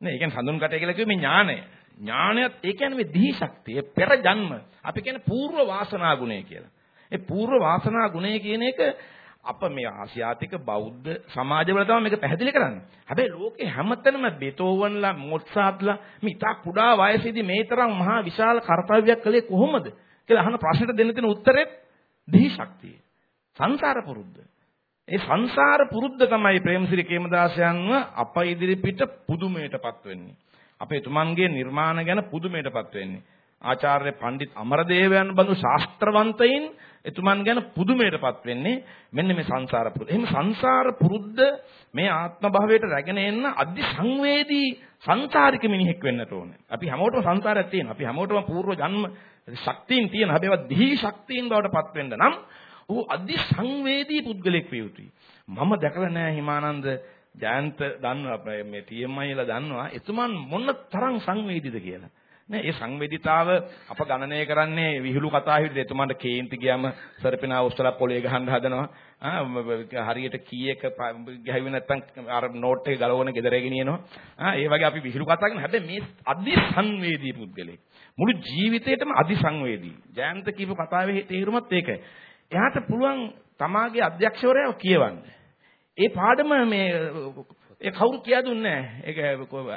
නේ ඒ කියන්නේ සඳුන් ගැටේ කියලා කිව්වේ මේ ඥානය. ඥානයත් ඒ කියන්නේ මේ දිහි ශක්තිය පෙර ජන්ම අපි කියන්නේ పూర్ව වාසනා ගුණය කියලා. ඒ పూర్ව වාසනා ගුණය කියන එක අප මේ ආසියාතික බෞද්ධ සමාජවල තමයි මේක පැහැදිලි කරන්නේ. හැබැයි ලෝකේ හැමතැනම බෙතෝවන්ලා මොත්සාත්ලා මේ ඉතා කුඩා වයසේදී මේ තරම් මහා විශාල කාර්යයක් කළේ කොහොමද කියලා අහන ප්‍රශ්නට දෙන්න තියෙන උත්තරේ දිහි ශක්තිය. සංසාර පුරුද්ද. ඒ සංසාර පුරුද්ද තමයි ප්‍රේමසිරි කේමදාසයන්ව අප ඉදිරිපිට පුදුමයටපත් වෙන්නේ. අපේ තුමන්ගේ නිර්මාණ ගැන පුදුමයටපත් වෙන්නේ. ආචාර්ය පණ්ඩිත් අමරදේවයන් බඳු ශාස්ත්‍රවන්තයින් එතුමන් ගැන පුදුමයටපත් වෙන්නේ මෙන්න මේ සංසාර පුරුද්ද. එහෙම සංසාර පුරුද්ද මේ ආත්ම භාවයට රැගෙන එන්න අධි සංවේදී සංසාරික මිනිහෙක් වෙන්නට ඕනේ. අපි හැමෝටම සංසාරයක් තියෙනවා. අපි හැමෝටම పూర్ව ජන්ම ශක්තියින් තියෙන හැබැයි දිහි ශක්තියින් බවට පත් වෙන්න නම් ඌ අධි සංවේදී පුද්ගලෙක් විය යුතුයි. මම දැකලා නෑ හිමානන්ද ජයන්ත දන්නවා මේ TMI ලා දන්නවා එතුමන් මොන තරම් සංවේදීද කියලා. නේ ඒ සංවේදීතාව අප ගණනය කරන්නේ විහිළු කතා හිටියද එතුමන්ට කේන්ති ගියාම සර්පිනා උස්සලා පොලේ ගහන්න හදනවා. ආ හරියට කීයක ගහුවේ නැත්තම් අර නෝට් එක ගලවන ගෙදර ගෙනියනවා. ආ ඒ වගේ අපි විහිළු කතා කරන හැබැයි මේ අධි සංවේදී පුද්ගලෙක්. මුළු ජීවිතේටම අධි සංවේදී. ජයන්ත කියපු කතාවේ තේරුමත් ඒකයි. එයාට පුළුවන් තමාගේ අධ්‍යක්ෂවරයව කියවන්න. ඒ පාඩම මේ ඒ කවුරුත් කියා දුන්නේ නැහැ. ඒක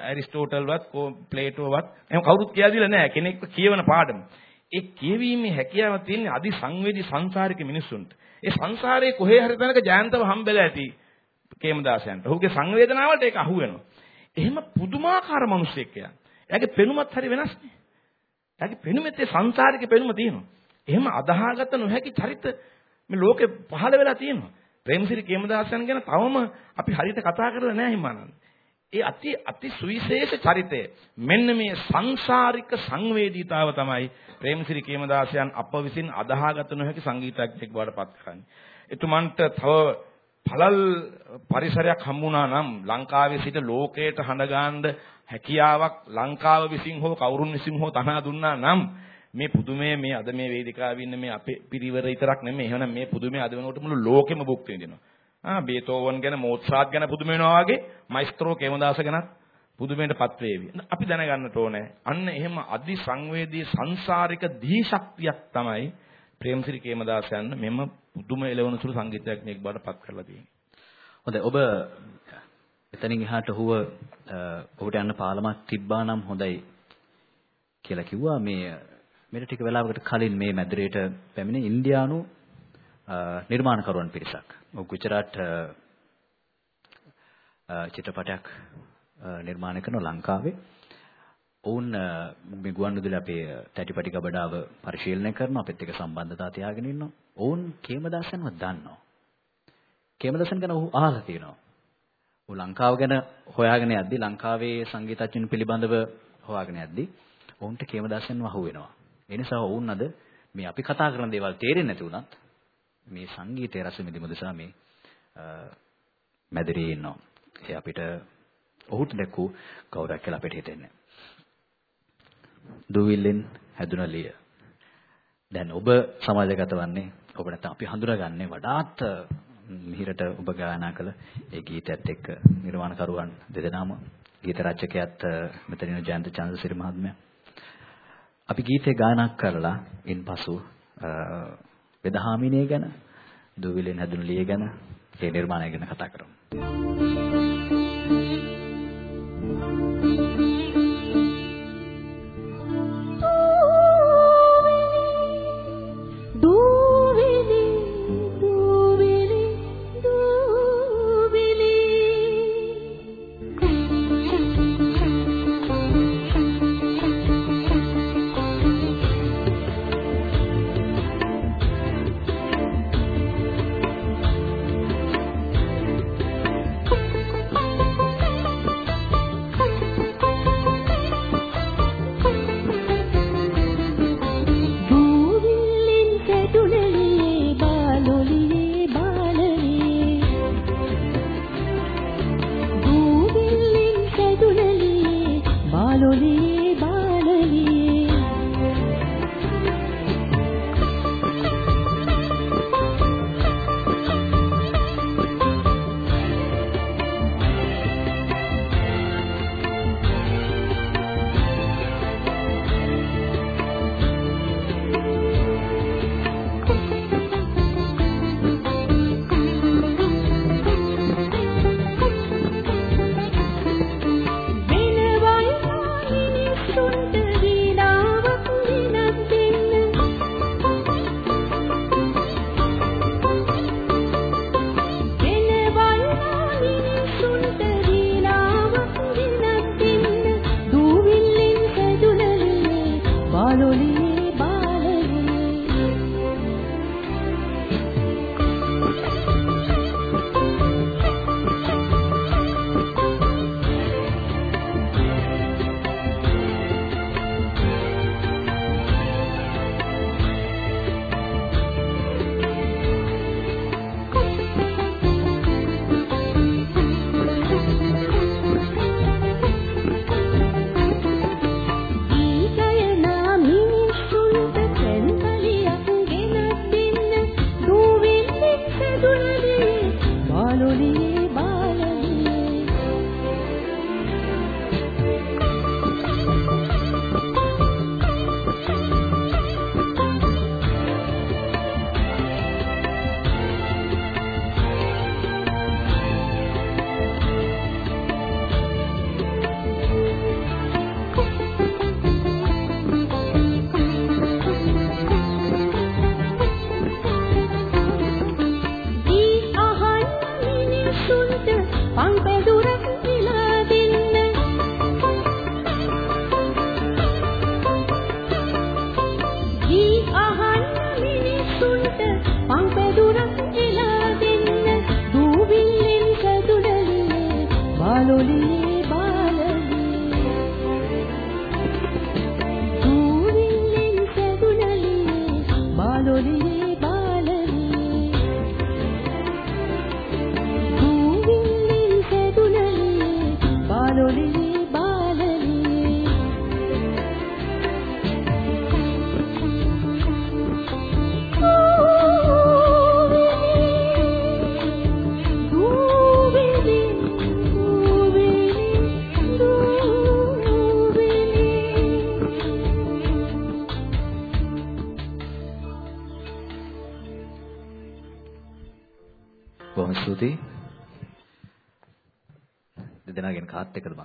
ඇරිස්ටෝටල්වත් ප්ලේටෝවත් එහෙම කවුරුත් කියා දීලා නැහැ. කෙනෙක්ව කියවන පාඩම. ඒ කියවීමේ හැකියාව තියෙන අදි සංවේදී සංසාරික මිනිස්සුන්ට. ඒ සංසාරයේ කොහේ හරි තැනක ජයන්තව හම්බෙලා ඇති කේමදාසයන්ට. ඔහුගේ සංවේදනාවලට ඒක අහු වෙනවා. එහෙම පුදුමාකාර මිනිස්සෙක් එයා. එයාගේ පෙනුමත් හරි වෙනස්නේ. එයාගේ පෙනුමෙත් ඒ සංසාරික පෙනුම තියෙනවා. එහෙම අදාහගත නොහැකි චරිත මේ ලෝකේ පහළ වෙලා තියෙනවා. ප්‍රේමසිරි කේමදාසයන් ගැන තවම අපි හරියට කතා කරලා නැහැ හිමානන්ද. ඒ අති අති සුවිශේෂ චරිතය මෙන්න මේ සංසාරික සංවේදීතාව තමයි ප්‍රේමසිරි කේමදාසයන් අප විසින් අදහාගත නොහැකි සංගීතඥයෙක් බවට පත් කරන්නේ. එතුමන්ට තව පළල් පරිසරයක් හම්බුණා නම් ලංකාවේ සිට ලෝකයට හඬ හැකියාවක් ලංකාව විසින් හෝ කවුරුන් විසින් හෝ තනා දුන්නා නම් මේ පුදුමය මේ අද මේ වේදිකාවේ ඉන්න මේ අපේ පිරිවර විතරක් නෙමෙයි එහෙනම් මේ පුදුමය අද වෙනකොට මුළු ලෝකෙම භුක්ති විඳිනවා. ආ බේතෝවන් ගැන මෝත්සාට් ගැන පුදුම වෙනවා වගේ මයිස්ත්‍රෝ කේමදාස ගැනත් පුදුමයටපත් වේවි. අපි දැනගන්නට ඕනේ. අන්න එහෙම අදි සංවේදී සංසාරික දී ශක්තියක් තමයි ප්‍රේමසිරි කේමදාසයන් මෙම පුදුම එළවන සුළු සංගීතඥයෙක් බවට පත් කරලා තියෙන්නේ. හොඳයි ඔබ එතනින් එහාට ඔහුව ඔහුට යන්න පාලමක් තිබ්බා නම් හොඳයි කියලා කිව්වා මේ මෙන්න ටික වෙලාවකට කලින් මේ මැදිරියට පැමිණ ඉන්දියානු නිර්මාණකරුවන් පිරිසක්. ගුජරාට් චිත්‍රපටයක් නිර්මාණය කරන ලංකාවේ ඔවුන් මේ ගුවන්විදුලි අපේ තැටිපටි ගබඩාව පරිශීලනය කරනවා අපිත් එක්ක සම්බන්ධතාව තියාගෙන ඉන්නවා. ඔවුන් කේමදාසන්ව දන්නවා. කේමදාසන් ගැන ඔහු අහලා තියෙනවා. ඔහු ලංකාව ගැන හොයාගෙන යද්දි ලංකාවේ සංගීතඥයන් පිළිබඳව හොයාගෙන යද්දි ඔවුන්ට කේමදාසන්ව අහු වෙනවා. ඒ නිසා ඔවුන් අද මේ අපි කතා කරන දේවල් තේරෙන්නේ නැති වුණත් මේ සංගීතයේ රස විඳින නිසා මේ මැදිරියේ ඉන්නවා. ඒ අපිට ඔහුට දැක්කු ගෞරවයක් කියලා අපිට හිතෙන්නේ. දුවිල්ලෙන් හැදුන ලිය. දැන් ඔබ සමාජගත වන්නේ ඔබ නැත්නම් අපි හඳුනාගන්නේ වඩාත් මිහිරට ඔබ ගායනා කළ ඒ ගීතයත් එක්ක නිර්මාණකරුවන් දෙදෙනාම ගීත රචකයාත් මෙතන ඉන්න ජයන්ත චන්ද්‍රසිරි මහත්මයා. අපි ගීතේ ගායනා කරලා ඉන්පසු වෙදහාමිනිය ගැන දුවිලෙන් හැදුණු ලිය ගැන ඒ නිර්මාණය ගැන කතා කරමු. ලොලේ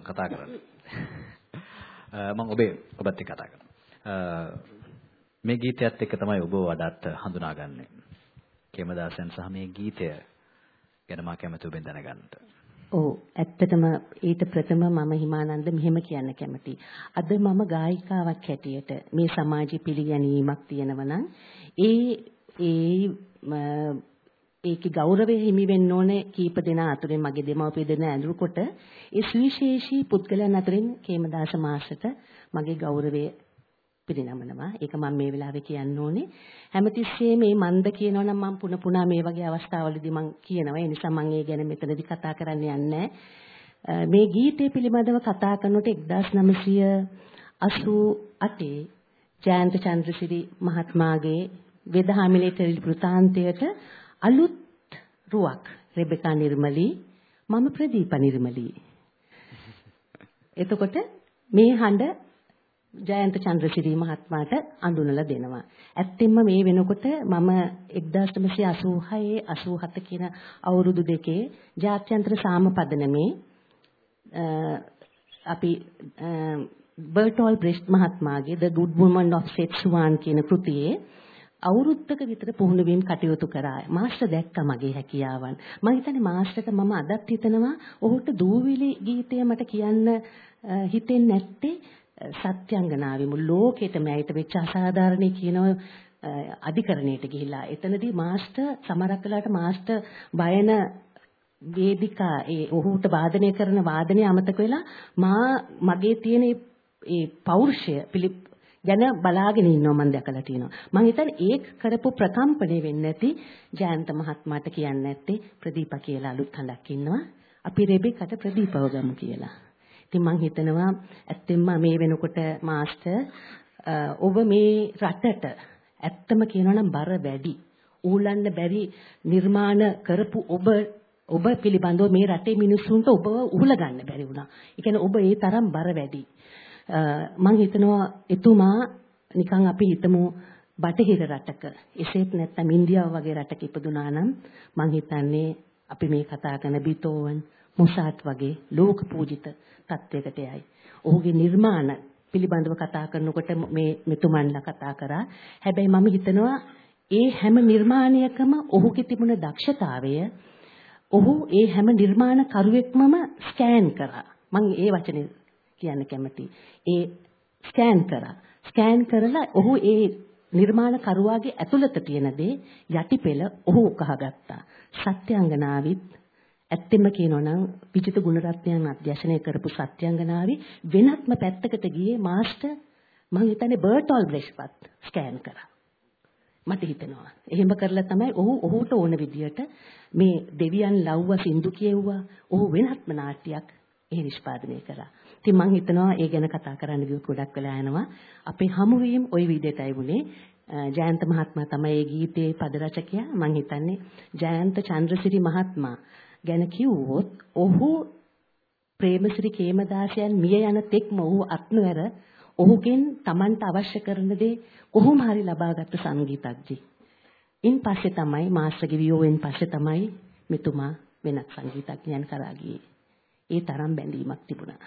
මම කතා කරන්නේ. අ, මම ඔබේ ඔබත් එක්ක කතා කරනවා. අ, මේ ගීතයත් එක්ක තමයි ඔබ වඩාත් හඳුනාගන්නේ. කේමදාසයන් සහ මේ ගීතය ගැන මා කැමති ඔබෙන් දැනගන්නට. ඔව් ඇත්තටම ඊට ප්‍රථම මම හිමානන්ද මෙහෙම කියන්න කැමතියි. අද මම ගායිකාවක් හැටියට මේ සමාජ පිළිගැනීමක් තියෙනවා නම් ඒ ඒ ම, ඒකේ ගෞරවය හිමි වෙන්න ඕනේ කීප දෙනා අතුරින් මගේ දෙමව්පිය දෙන ඇඳුරුකොට ඒ සුවිශේෂී පුද්ගලයන් අතරින් කේමදාස මාස්ටර්ට මගේ ගෞරවය පිරිනමනවා. ඒක මම මේ වෙලාවේ කියන්න ඕනේ. හැමතිස්සෙම මේ මන්ද කියනවා නම් මම පුන පුනා මේ වගේ අවස්ථාවලදී මම කියනවා. ඒ නිසා මම ඒ ගැන මෙතනදී කතා කරන්න යන්නේ මේ ගීතය පිළිබඳව කතා කරනකොට 1988 ජයන්ත චන්ද්‍රසිරි මහත්මයාගේ වෙදහාමිලේ ටෙලි වෘතාන්තයට අලුත් රුවක් රෙබෙකා නිර්මලී මම ප්‍රදීප නිර්මලී එතකොට මේ හඬ ජයන්ත චන්ද්‍රසිරි මහත්මයාට අඳුනලා දෙනවා. ඇත්තෙන්ම මේ වෙනකොට මම 1986 87 කියන අවුරුදු දෙකේ ජාත්‍යන්තර සාමපදනමේ අ, අපි බර්ටෝල් බ්‍රෙස්ට් මහත්මයාගේ The Good Woman of Szechuan කියන කෘතියේ අවුරුද්දක විතර පුහුණු වීම කටයුතු කරා. මාස්ටර් දැක්කා මගේ හැකියාවන්. මම හිතන්නේ මාස්ටර්ට මම අදත් හිතනවා ඔහුට දූවිලි ගීතය මට කියන්න අ, හිතෙන්නේ නැත්තේ සත්‍යංගනාවේ මුළු ලෝකෙටම ඇයිට වෙච්ච අසාධාරණේ කියනව අධිකරණයට ගිහිලා එතනදී මාස්ටර් සමහරක් වෙලාවට මාස්ටර් බයන වේදිකා ඒ ඔහුට වාදනය කරන වාදනය අමතක වෙලා මා මගේ තියෙන ඒ- ඒ පෞරුෂය පිළිප ගැන බලාගෙන ඉන්නවා මම දැකලා තියෙනවා මම හිතන්නේ ඒක කරපු ප්‍රකම්පණය වෙන්නේ නැති ජයන්ත මහත්මයාට කියන්නේ නැත්තේ ප්‍රදීප කියලා අලුත් හඬක් ඉන්නවා අපි රෙබෙකට ප්‍රදීපව ගමු කියලා ඉතින් මම හිතනවා ඇත්තෙන්ම මේ වෙනකොට මාස්ටර් අ, ඔබ මේ රටට ඇත්තම කියනවා නම් බර වැඩි. ඌලන්න බැරි නිර්මාණ කරපු ඔබ ඔබ පිළිබඳව මේ රටේ මිනිස්සුන්ට ඔබව උහුල ගන්න බැරි වුණා. ඒ කියන්නේ ඔබ ඒ තරම් බර වැඩි. අ, මම හිතනවා එතුමා නිකන් අපි හිතමු බටහිර රටක එසේත් නැත්නම් ඉන්දියාව වගේ රටක ඉපදුනා නම් මම හිතන්නේ අපි මේ කතා කරන බිතෝවන් මොසාට් වගේ ලෝක පූජිත තත්වයකට යයි. ඔහුගේ නිර්මාණ පිළිබඳව කතා කරනකොට මේ මෙතුමන්ලා කතා කරා. හැබැයි මම හිතනවා ඒ හැම නිර්මාණයකම ඔහුගේ තිබුණ දක්ෂතාවය ඔහු ඒ හැම නිර්මාණ කරුවෙක්මම ස්කෑන් කරා. මම ඒ වචනේ කියන්න කැමතියි. ඒ ස්කෑන් කරා. ස්කෑන් කරලා ඔහු ඒ නිර්මාණ කරුවාගේ ඇතුළත තියෙන දේ යටිපෙළ ඔහු උකහාගත්තා. සත්‍යංගනාවිත් ඇත්තෙම කියනවා නම් විජිත ගුණරත්නයන් අධ්‍යක්ෂණය කරපු සත්‍යංගනාවේ වෙනත්ම පැත්තකට ගියේ මාස්ටර් මම හිතන්නේ බර්ටෝල් බ්‍රෙෂ්පත් ස්කෑන් කරා. මට හිතෙනවා. එහෙම කරලා තමයි ඔහු ඔහුට ඕන විදියට මේ දෙවියන් ලව්ව සින්දු කියෙව්වා. ඔහු වෙනත්ම නාට්‍යයක් ඒ නිෂ්පාදනය කළා. ඉතින් මම හිතනවා ඒ ගැන කතා කරන්න ගියොත් ගොඩක් වෙලා යනවා. අපේ හමුවීම ওই විදිහටයි වුණේ. අ, ජයන්ත මහත්මයා තමයි ඒ ගීතේ පද රචකයා. මම හිතන්නේ ජයන්ත චන්ද්‍රසිරි මහත්මයා ගැන කිව්වොත් ඔහු ප්‍රේමසිරි කේමදාසයන් මිය යන තෙක්ම ඔහු අත්නවර ඔහුගෙන් Tamanට අවශ්‍ය කරන දේ කොහොම හරි ලබාගත් සංගීතඥයෙක්. ඉන් පස්සේ තමයි මාස්ටර්ගේ වියෝවෙන් පස්සේ තමයි මෙතුමා වෙනත් සංගීතඥයන් කරා ගියේ. ඒ තරම් බැඳීමක් තිබුණා.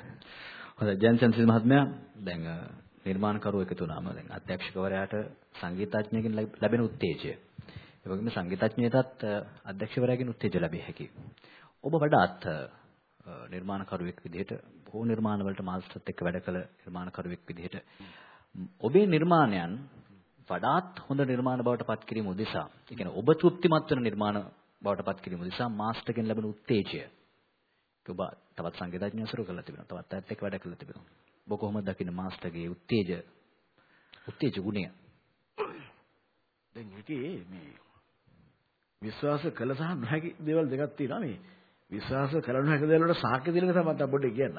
හොඳයි ජයන්තන් සිල් මහත්මයා දැන් අ, නිර්මාණකරුවෝ එකතු වුණාම දැන් අධ්‍යක්ෂකවරයාට සංගීතඥයෙකුගෙන් ලැබ- ලැබෙන උත්තේජය. ඒ වගේම සංගීතඥයටත් අ, අධ්‍යක්ෂකවරයාගෙන් උත්තේජය ලැබිය හැකියි. ඔබ වඩාත් අ, නිර්මාණකරුවෙක් විදිහට බොහෝ නිර්මාණවලට මාස්ටර්ත් එක්ක වැඩ කළ නිර්මාණකරුවෙක් විදිහට ම්, ඔබේ නිර්මාණයන් වඩාත් හොඳ නිර්මාණ බවට පත් කිරීම උදෙසා, ඒ කියන්නේ ඔබ තෘප්තිමත් වෙන නිර්මාණ බවට පත් කිරීම උදෙසා මාස්ටර්ගෙන් ලැබෙන උත්තේජය ඔබ තවත් සංගීතඥයන් සරු කරලා තිබෙනවා. තවත් අයත් එක්ක වැඩ කරලා තිබෙනවා. ඔබ කොහොමද දකින්නේ මාස්ටර්ගේ උත්තේජ උත්තේජ ගුණය? දැන් ඒකේ මේ විශ්වාස කළ සහ නොහැකි දේවල් දෙකක් තියෙනවා මේ විශ්වාස කරන හැක දේවල් වලට සාක්ෂි දෙලක තමයි මම පොඩ්ඩක් කියන්න.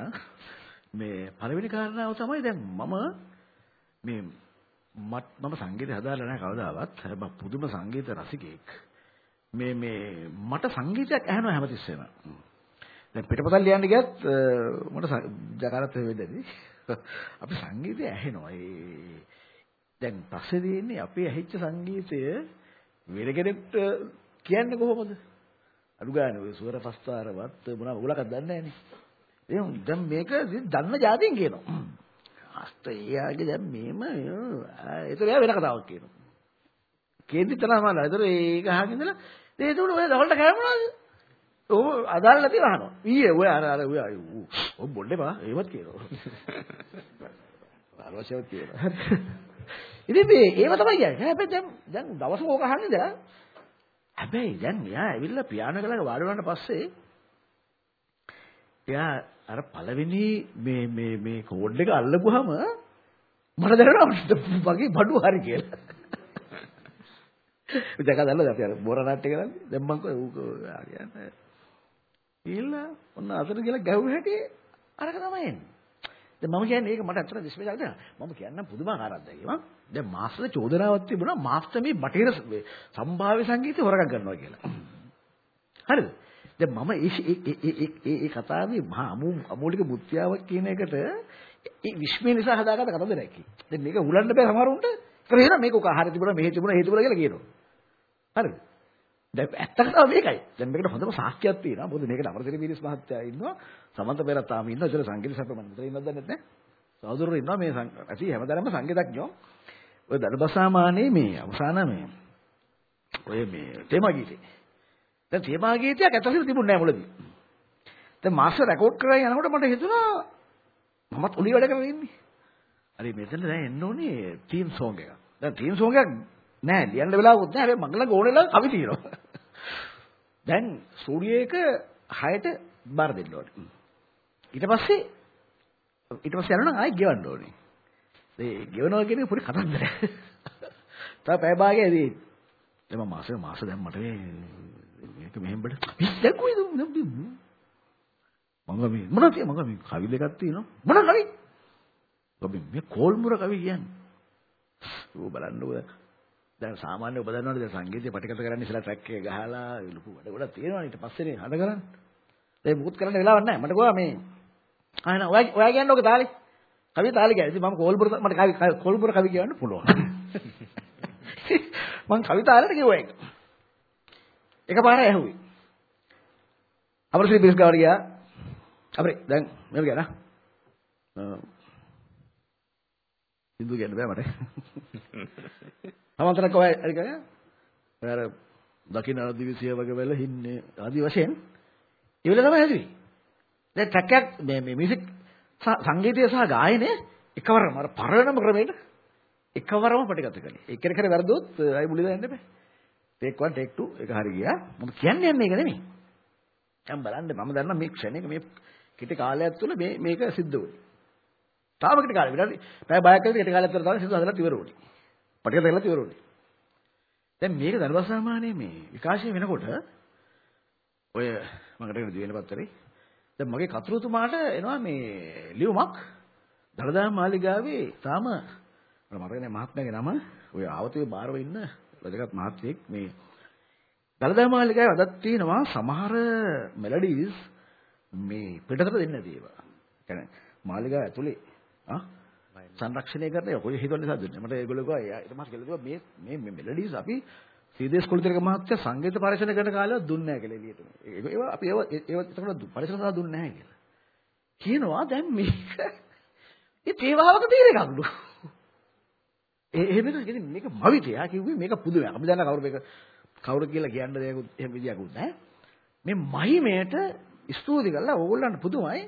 මේ පළවෙනි කාරණාව තමයි දැන් මම මේ මත් මම සංගීතය හදාලා නැහැ කවදාවත්. හැබැයි පුදුම සංගීත රසිකයෙක්. මේ මේ මට සංගීතයක් ඇහෙනවා හැමතිස්සෙම. දැන් පිටපතල් ලියන්න ගියත් මට ජකාරත් වෙදදී අපි සංගීතය ඇහෙනවා. ඒ දැන් පස්සේ තියෙන්නේ අපේ ඇහිච්ච සංගීතය වෙන කෙනෙක්ට කියන්නේ කොහොමද? අඩු ගන්න ඔය ස්වර පස්තාරවත් මොනවා ඔයගලකත් දන්නේ නැහනේ. දැන් මේක දන්න જાතියෙන් කියනවා. අස්ත එයාගේ දැන් මේම ඒතර එයා වෙන කතාවක් කියනවා. කේන්ති තරම මම ඒතර ඒක අහගෙන ඉඳලා ඒ ඒතර ඔය දවල්ට කෑමනවාද? ඔව් අදාළ නැති අහනවා. ඊයේ ඔය අර අර ඔය ඔය බොල්ලේ බා ඒවත් කියනවා. අරවශයවත් කියනවා. ඉතින් මේ ඒව තමයි කියන්නේ. හැබැයි දැන් දැන් දවස් ඕක අහන්නේ ඉඳලා හැබැයි දැන් එයා ඇවිල්ලා පියානෝ ගලක වාඩි වුණාට පස්සේ එයා අර පළවෙනි මේ මේ මේ කෝඩ් එක අල්ලපුවාම මට දැනෙනවා මගේ බඩු හරි කියලා. ඉතින් දැන් අපි අර බොර නාට්‍ය කරන්නේ දැන් මම කියන්නේ ඊළඟ ඔන්න අතට ගිහලා ගැහුව හැටි අරක තමයි එන්නේ. දැන් මම කියන්නේ ඒක මට අතට විශ්වාසයක් නෑ. මම කියන්නම් පුදුමාකාරයක් දැන් දැන් මාස්ටර් චෝදනාවක් තිබුණා මාස්ටර් මේ බටහිර සම්භාව්‍ය සංගීතය හොරගම් කරනවා කියලා. හරිද? දැන් මම ඒ ඒ ඒ කතාවේ මහා අමූලික මුත්‍යාවක් කියන එකට ඒ විශ්මය නිසා හදාගත්ත කතන්දරයක්. දැන් මේක උලන්න බෑ සමහරුන්ට. ඒක එහෙනම් මේක උක ආහාර තිබුණා මෙහෙ තිබුණා හේතු තිබුණා කියලා කියනවා. හරිද? දැන් ඇත්තටම මේකයි. දැන් මේකට හොඳම සාක්ෂියක් තියෙනවා. මොකද මේකට අමරසිරි පීරිස් මහත්තයා ඉන්නවා. සමන්ත පෙරත් තාම ඉන්නවා. ඒතර සංගීත සැපමන් විතර ඉන්නවද නැත්නම් සහෝදරවරු ඉන්නවා මේ ඇති හැමදාම සංගීතඥයෝ. ඔය දඩබසාමානේ මේ අවසාන මේ ඔය මේ තේමා ගීතේ. දැන් තේමා ගීතයක් ඇත්තටම තිබුණේ නැහැ මුලදී. දැන් මාස්ටර් රෙකෝඩ් කරලා යනකොට මට හිතුණා මමත් උලි වැඩ කරගෙන ඉන්නේ. හරි මෙතන දැන් එන්න ඕනේ තීම් සෝංග එකක්. දැන් තීම් සෝංග එකක් නෑ ලියන්න වෙලාවකුත් නෑ හැබැයි මගල ගෝනෙලා කවි තියෙනවා. දැන් ස්ටුඩියෝ එක 6ට බාර දෙන්න ඕනේ. ඊට පස්සේ ඊට පස්සේ යනවා නම් ආයෙ ගෙවන්න ඕනේ. ඒ ගෙවනවා කියන්නේ පොඩි කතන්දරයක්. තව පැය භාගයේදී දැන් මම මාසෙ මාස දැන් මට මේක මෙහෙම බඩ දැක්කුවේද මම මේ මොනවද මම මේ කවි දෙකක් තියෙනවා. මොන කවි? ඔබ මේ කෝල්මුර කවි කියන්නේ. ඌ බලන්න දැන් සාමාන්‍ය ඔබ දන්නවනේ දැන් සංගීතය පටිගත කරන්න ඉස්සලා ට්‍රැක් එක ගහලා ලොකු වැඩ ගොඩක් තියෙනවනේ ඊට පස්සේනේ හද කරන්නේ දැන් මුකුත් කරන්න වෙලාවක් නැහැ. මට ගෝවා මේ ආ නෑ ඔයා ඔයා කියන්නේ ඔක තාලේ. කවිය තාලේ කියන්නේ. මම කෝල්පුර මට කවි කෝල්පුර කවි කියන්න පුළුවන්. මම කවිතාලේට කිව්වා ඒක. එකපාර ඇහුවේ. අපරේ බිස් ගාවට ගියා. අපරේ දැන් මෙහෙම ගියා නා. සින්දු කියන්න බෑ මට සමන්තරක් ඔය හරි ගියා අර දකින්න අදිවිසිය වගේ වෙල හින්නේ ආදි වශයෙන් ඒ වෙලාව තමයි හැදුවේ දැන් ට්‍රැක් එකක් මේ මේ මියුසික් සංගීතය සහ ගායනය එකවරම අර පරණම ක්‍රමයට එකවරම ප්‍රතිගත කළේ. එක්කෙනෙක් හරි වැරදුවොත් අය මුලින්ම යන්න බෑ. ටේක් 1 ටේක් 2 එක හරි ගියා. මම කියන්නේ මේක නෙමෙයි. දැන් බලන්න මම දන්නා මේ ක්ෂණයක මේ කිටි කාලයක් තුළ මේ මේක සිද්ධ වුණේ. තාම කිටි කාලෙ විතරයි. පැය බයක් ඇතුළත කිටි කාලයක් තුළ තමයි සිද්ධ හදලා ඉවර වුණේ. ප්‍රතිගත කරලා ඉවර වුණේ. දැන් මේක දරවසාමානේ මේ විකාශය වෙනකොට ඔය මකට කියන දිවෙන පත්තරේ දැන් මගේ කතුරුතුමාට එනවා මේ ලියුමක් දලදා මාලිගාවේ තාම මට මතක නැහැ මහත්මයාගේ නම ඔය ආවතුවේ බාරව ඉන්න වැදගත් මහත්මයෙක් මේ දලදා මාලිගාවේ අදත් තියෙනවා සමහර මෙලඩීස් මේ පිටතට දෙන්නේ නැති ඒවා. කියන්නේ මාලිගාව ඇතුලේ ආ සංරක්ෂණය කරලා කොයි හිතවල සාදුන්නේ මට ඒගොල්ලෝ කිව්වා ඊට පස්සේ කියලා මේ මේ මෙලඩීස් අපි සීදේස් කුලතිරක මහත්තයා සංගීත පරිශන කරන කාලෙවත් දුන්නේ නැහැ කියලා එළියට. ඒවා අපි ඒවා ඒවා එතකොට පරිශන සඳහා දුන්නේ නැහැ කියලා. කියනවා දැන් මේක ඒ තේවාවක තියෙන එකක්ලු. ඒ එහෙම නෙවෙයි මේක මවිතයා කිව්වේ මේක පුදුමයක්. අපි දන්න කවුරු මේක කවුරු කියලා කියන්න දෙයක් එහෙම විදියකුත් නැහැ. මේ මහිමයට ස්තුති කළා ඕගොල්ලන්ට පුදුමයි.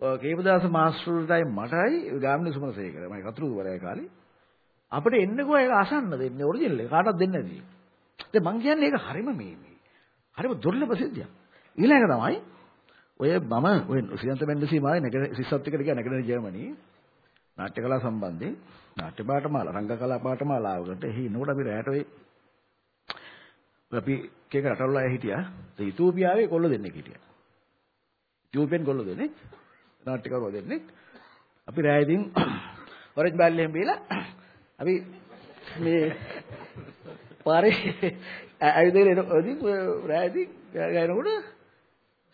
කේපදාස මාස්ටර්ටයි මටයි ගාමිණී සුමනසේකර මම කතුරුවරයා කාලේ අපිට එන්නකෝ ඒක අසන්න දෙන්නේ ඔරිජිනල් එක කාටවත් දෙන්නේ නැති. දැන් මං කියන්නේ ඒක හරිම මේ මේ හරිම දුර්ලභ සිද්ධියක්. ඊළඟ තමයි ඔය මම ඔය ශ්‍රීලංක බැන්ඩසීමාවේ නැග සිස්සත් එකට ගියා නැගන ජර්මනි නාට්‍ය කලාව සම්බන්ධයෙන් නාට්‍ය පාඨමාලා රංග කලා පාඨමාලාවකට එහි නෝඩ අපි රැට ඔය අපි කේක රටවල් අය හිටියා. ඒ ඉතෝපියාවේ කොල්ල දෙන්නෙක් හිටියා. යුපෙන් ගොල්ලෝ දෙන්නේ. නාට්‍යකරුවෝ දෙන්නේ. අපි රෑ ඉතින් ඔරෙන්ජ් බෑල්ලෙන් බීලා අපි මේ පාරේ ඇවිදගෙන එනකොටින් රෑ ඉතින් ගෑනකොට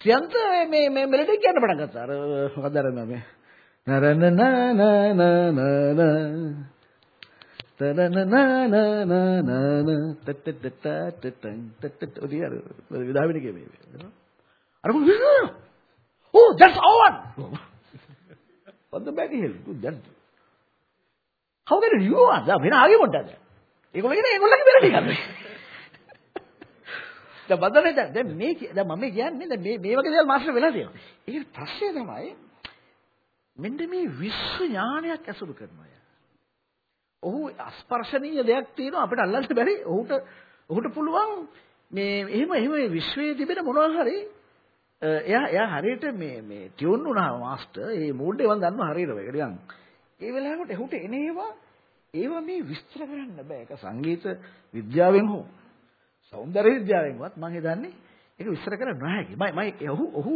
සියන්ත මේ මේ මෙලඩි කියන්න පටන් ගත්තා. අර මොකද අර මේ නරන න න න න න තනන න න න න න තත් තත් තත් තත් තත් ඔදී අර විදාවිනේ කියන්නේ. අර මොකද? Oh, that's our one. What the bloody hell? Dude, that. How can you are? දැන් වෙන ආගේ මොකටද? ඒගොල්ලෝ කියන්නේ ඒගොල්ලන්ගේ මෙලඩි කරන්නේ. දැන් බදන්නේ දැන් දැන් මේ දැන් මම කියන්නේ දැන් මේ මේ වගේ දේවල් මාස්ටර් වෙලා තියෙනවා. ඒකේ ප්‍රශ්නේ තමයි මෙන්න මේ විශ්ව ඥානයක් ඇසුරු කරනවා. ඔහු අස්පර්ශනීය දෙයක් තියෙනවා අපිට අල්ලන්න බැරි. ඔහුට ඔහුට පුළුවන් මේ එහෙම එහෙම විශ්වයේ තිබෙන මොනවා හරි එයා එයා හරියට මේ මේ ටියුන් වුණා මාස්ටර්. ඒ මූඩ් එක මම දන්නවා හරියට ඒක නිකන්. ඒ වෙලාවට ඔහුට එනේවා ඒවා මේ විස්තර කරන්න බෑ. ඒක සංගීත විද්‍යාවෙන් හෝ සෞන්දර්ය විද්‍යාවෙන්වත් මම හිතන්නේ ඒක විස්තර කරන්න නැහැ. මම මම ඔහු ඔහු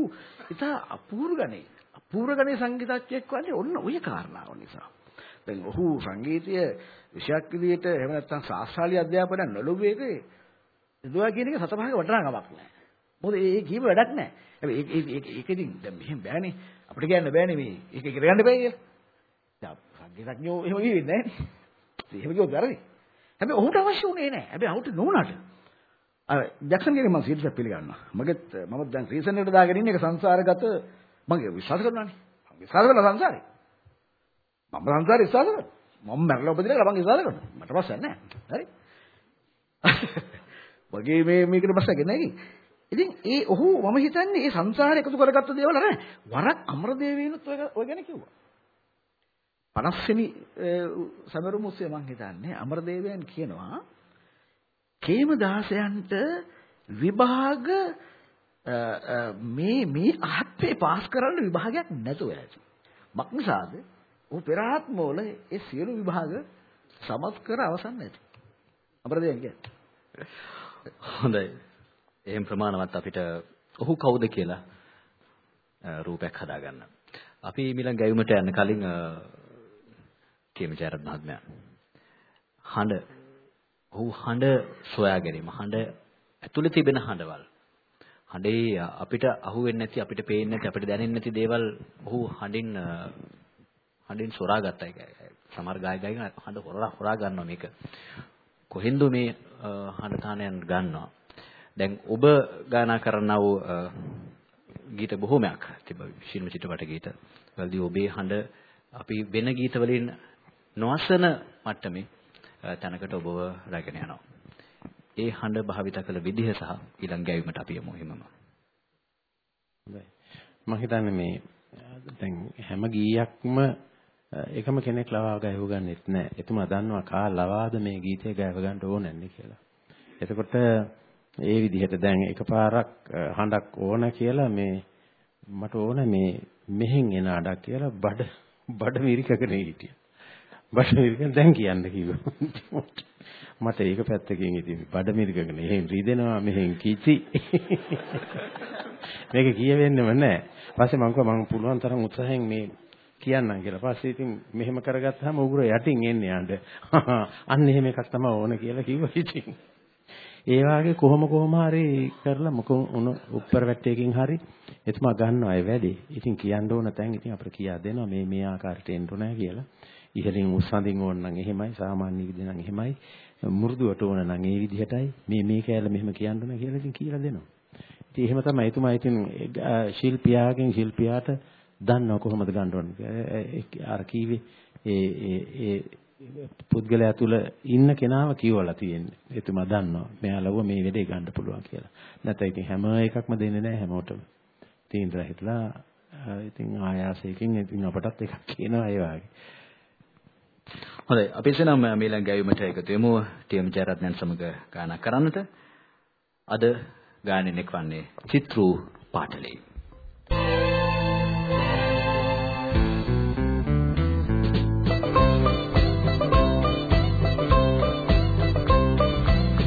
ඉතා අපූර්ව ගණේ අපූර්ව ගණේ සංගීතඥයෙක් වන්නේ ඔන්න ඔය කාරණාව නිසා. දැන් ඔහු සංගීතීය විෂයක් විදිහට එහෙම නැත්නම් ශාස්ත්‍රීය අධ්‍යාපනය නොලොබු එකේ ඉදුවා කියන එක සතපහක වටිනාකමක් නැහැ. මොකද ඒ කීප වැඩක් නැහැ. හැබැයි ඒක ඒක ඒක ඉතින් දැන් මෙහෙම බෑනේ. අපිට කියන්න බෑනේ මේ ඒක ඉගෙන ගන්න බෑ කියලා. දැන් සංගීතඥයෝ එහෙම කිව්වේ නැහැ නේ. එහෙම කිව්වොත් වැරදි. හැබැයි ඔහුට අවශ්‍ය උනේ නැහැ. හැබැයි ඔහුට නොවුනට අර ජැක්සන් ගේ මම සීරියස් පිළිගන්නවා. මගෙත් මම දැන් රීසන් එකට දාගෙන ඉන්නේ ඒක සංසාරගත මගේ විශ්වාස කරනවානේ. මම විශ්වාස කරන සංසාරේ. මම සංසාරේ විශ්වාස කරනවා. මම මැරලා උපදින එක මම විශ්වාස කරනවා. මට ප්‍රශ්නයක් නැහැ. හරි. මගේ මේ මේකට ප්‍රශ්නයක් නැහැ. ඉතින් ඒ ඔහු මම හිතන්නේ ඒ සංසාරේ එකතු කරගත්ත දේවල් අර වරක් අමරදේවීනුත් ඔය ගැන කිව්වා. 50 වෙනි සමරුම උස්සේ මම හිතන්නේ අමරදේවයන් කියනවා කේමදාසයන්ට විභාග මේ මේ ආත්මේ පාස් කරන්න විභාගයක් නැතුව ඇති. මක්නිසාද? ਉਹ පෙර ආත්මවල ඒ සියලු විභාග සමත් කර අවසන් නැති. අපරදයන් කියන්නේ. හොඳයි. එහෙම ප්‍රමාණවත් අපිට ඔහු කවුද කියලා රූපයක් හදාගන්න. අපි ඊළඟ ගැයුමට යන්න කලින් කේමචාරත් මහත්මයා. හඬ. ඔහු හඬ සොයා ගැනීම හඬ ඇතුලේ තිබෙන හඬවල්. හඬේ අපිට අහුවෙන්නේ නැති අපිට පේන්නේ නැති අපිට දැනෙන්නේ නැති දේවල් ඔහු හඬින් හඬින් සොරා ගත්තා. ඒක සමහර ගාය ගායන හඬ හොරා හොරා ගන්නවා මේක. කොහෙන්ද මේ හඬ තානයන් ගන්නවා? දැන් ඔබ ගායනා කරනා වූ ගීත බොහෝමයක් තිබ ශිල්ම චිත්‍රපට ගීත වලදී ඔබේ හඬ අපි වෙන ගීත වලින් නොඅසන මට්ටමේ තැනකට ඔබව රැගෙන යනවා. ඒ හඬ භාවිත කළ විදිහ සහ ඊළඟ ගැයීමට අපි යමු හිමම. හොඳයි. මම හිතන්නේ මේ දැන් හැම ගීයක්ම එකම කෙනෙක් ලවා ගයව ගන්නෙත් නෑ. එතුමා දන්නවා කා ලවාද මේ ගීතය ගයව ගන්න ඕනන්නේ කියලා. එතකොට ඒ විදිහට දැන් එකපාරක් හඬක් ඕන කියලා මේ මට ඕන මේ මෙහෙන් එන අඩක් කියලා බඩ බඩ මිරිකගෙන හිටියා. බඩමිරිකෙන් දැන් කියන්න කිව්වා. මට ඒක පැත්තකින් ඉතින් බඩමිරිකගෙන එහෙන් රිදෙනවා මෙහෙන් කිචි. මේක කියවෙන්නෙම නැහැ. පස්සේ මම කිව්වා මම පුළුවන් තරම් උත්සාහයෙන් මේ කියන්නම් කියලා. පස්සේ ඉතින් මෙහෙම කරගත්තාම උගුර යටින් එන්නේ යන්න. අන්න එහෙම එකක් තමයි ඕන කියලා කිව්වා ඉතින්. ඒ වාගේ කොහොම කොහොම හරි කරලා මොක උන උප්පර වැට්ටයකින් හරි එතුමා ගන්නවා ඒ වැඩේ. ඉතින් කියන්න ඕන තැන් ඉතින් අපිට කියා දෙනවා මේ මේ ආකාරයට එන්න ඕනෑ කියලා. ඉහළින් උස්සඳින් ඕන නම් එහෙමයි සාමාන්‍ය විදිහ නම් එහෙමයි මුරුදුවට ඕන නම් ඒ විදිහටයි මේ මේ කෑල්ල මෙහෙම කියන්න ඕන කියලා ඉතින් කියලා දෙනවා. ඉතින් එහෙම තමයි එතුමා ඉතින් ශිල්පියාගෙන් ශිල්පියාට දන්නව කොහොමද ගන්න ඕන අර කීවේ ඒ ඒ ඒ පුද්ගලයා තුල ඉන්න කෙනාව කියවලා තියෙන්නේ. එතුමා දන්නවා මෙයා ලව්ව මේ වෙලේ ගන්න පුළුවන් කියලා. නැත්නම් ඉතින් හැම එකක්ම දෙන්නේ නැහැ හැමෝටම. තීන්දුව හිටලා ඉතින් ආයාසයෙන් ඉතින් අපටත් එකක් කියනවා ඒ වගේ. හොඳයි අපි එසේනම් මීළඟ ගැයීමට එකතු වෙමු ටීඑම් ජයරත්නයන් සමග ගායනා කරන්නට අද ගායනෙන් එක්වන්නේ චිත්‍රු පාටලේ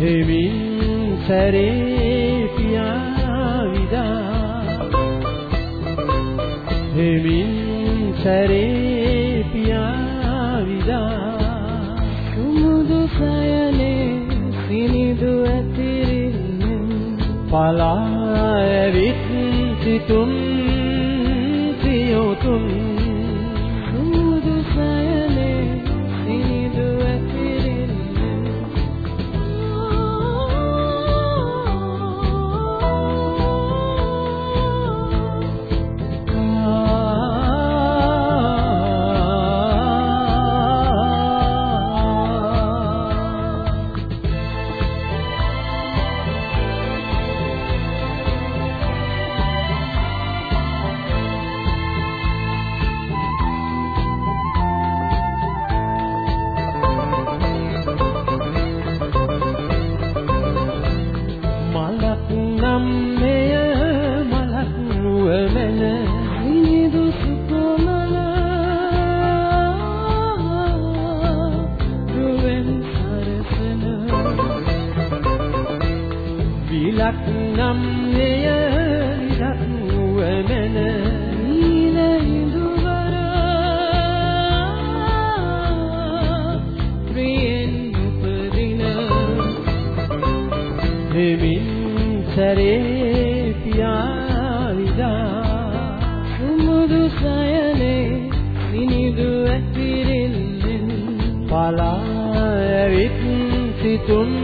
හෙමින් සැරේ පියා විදා. හෙමින් සැරේ පියා විදා. කුමුදු සයනේ සිනිදු ඇතිරින් පලා ඇවිත් සිතුම් සියොතුම් tú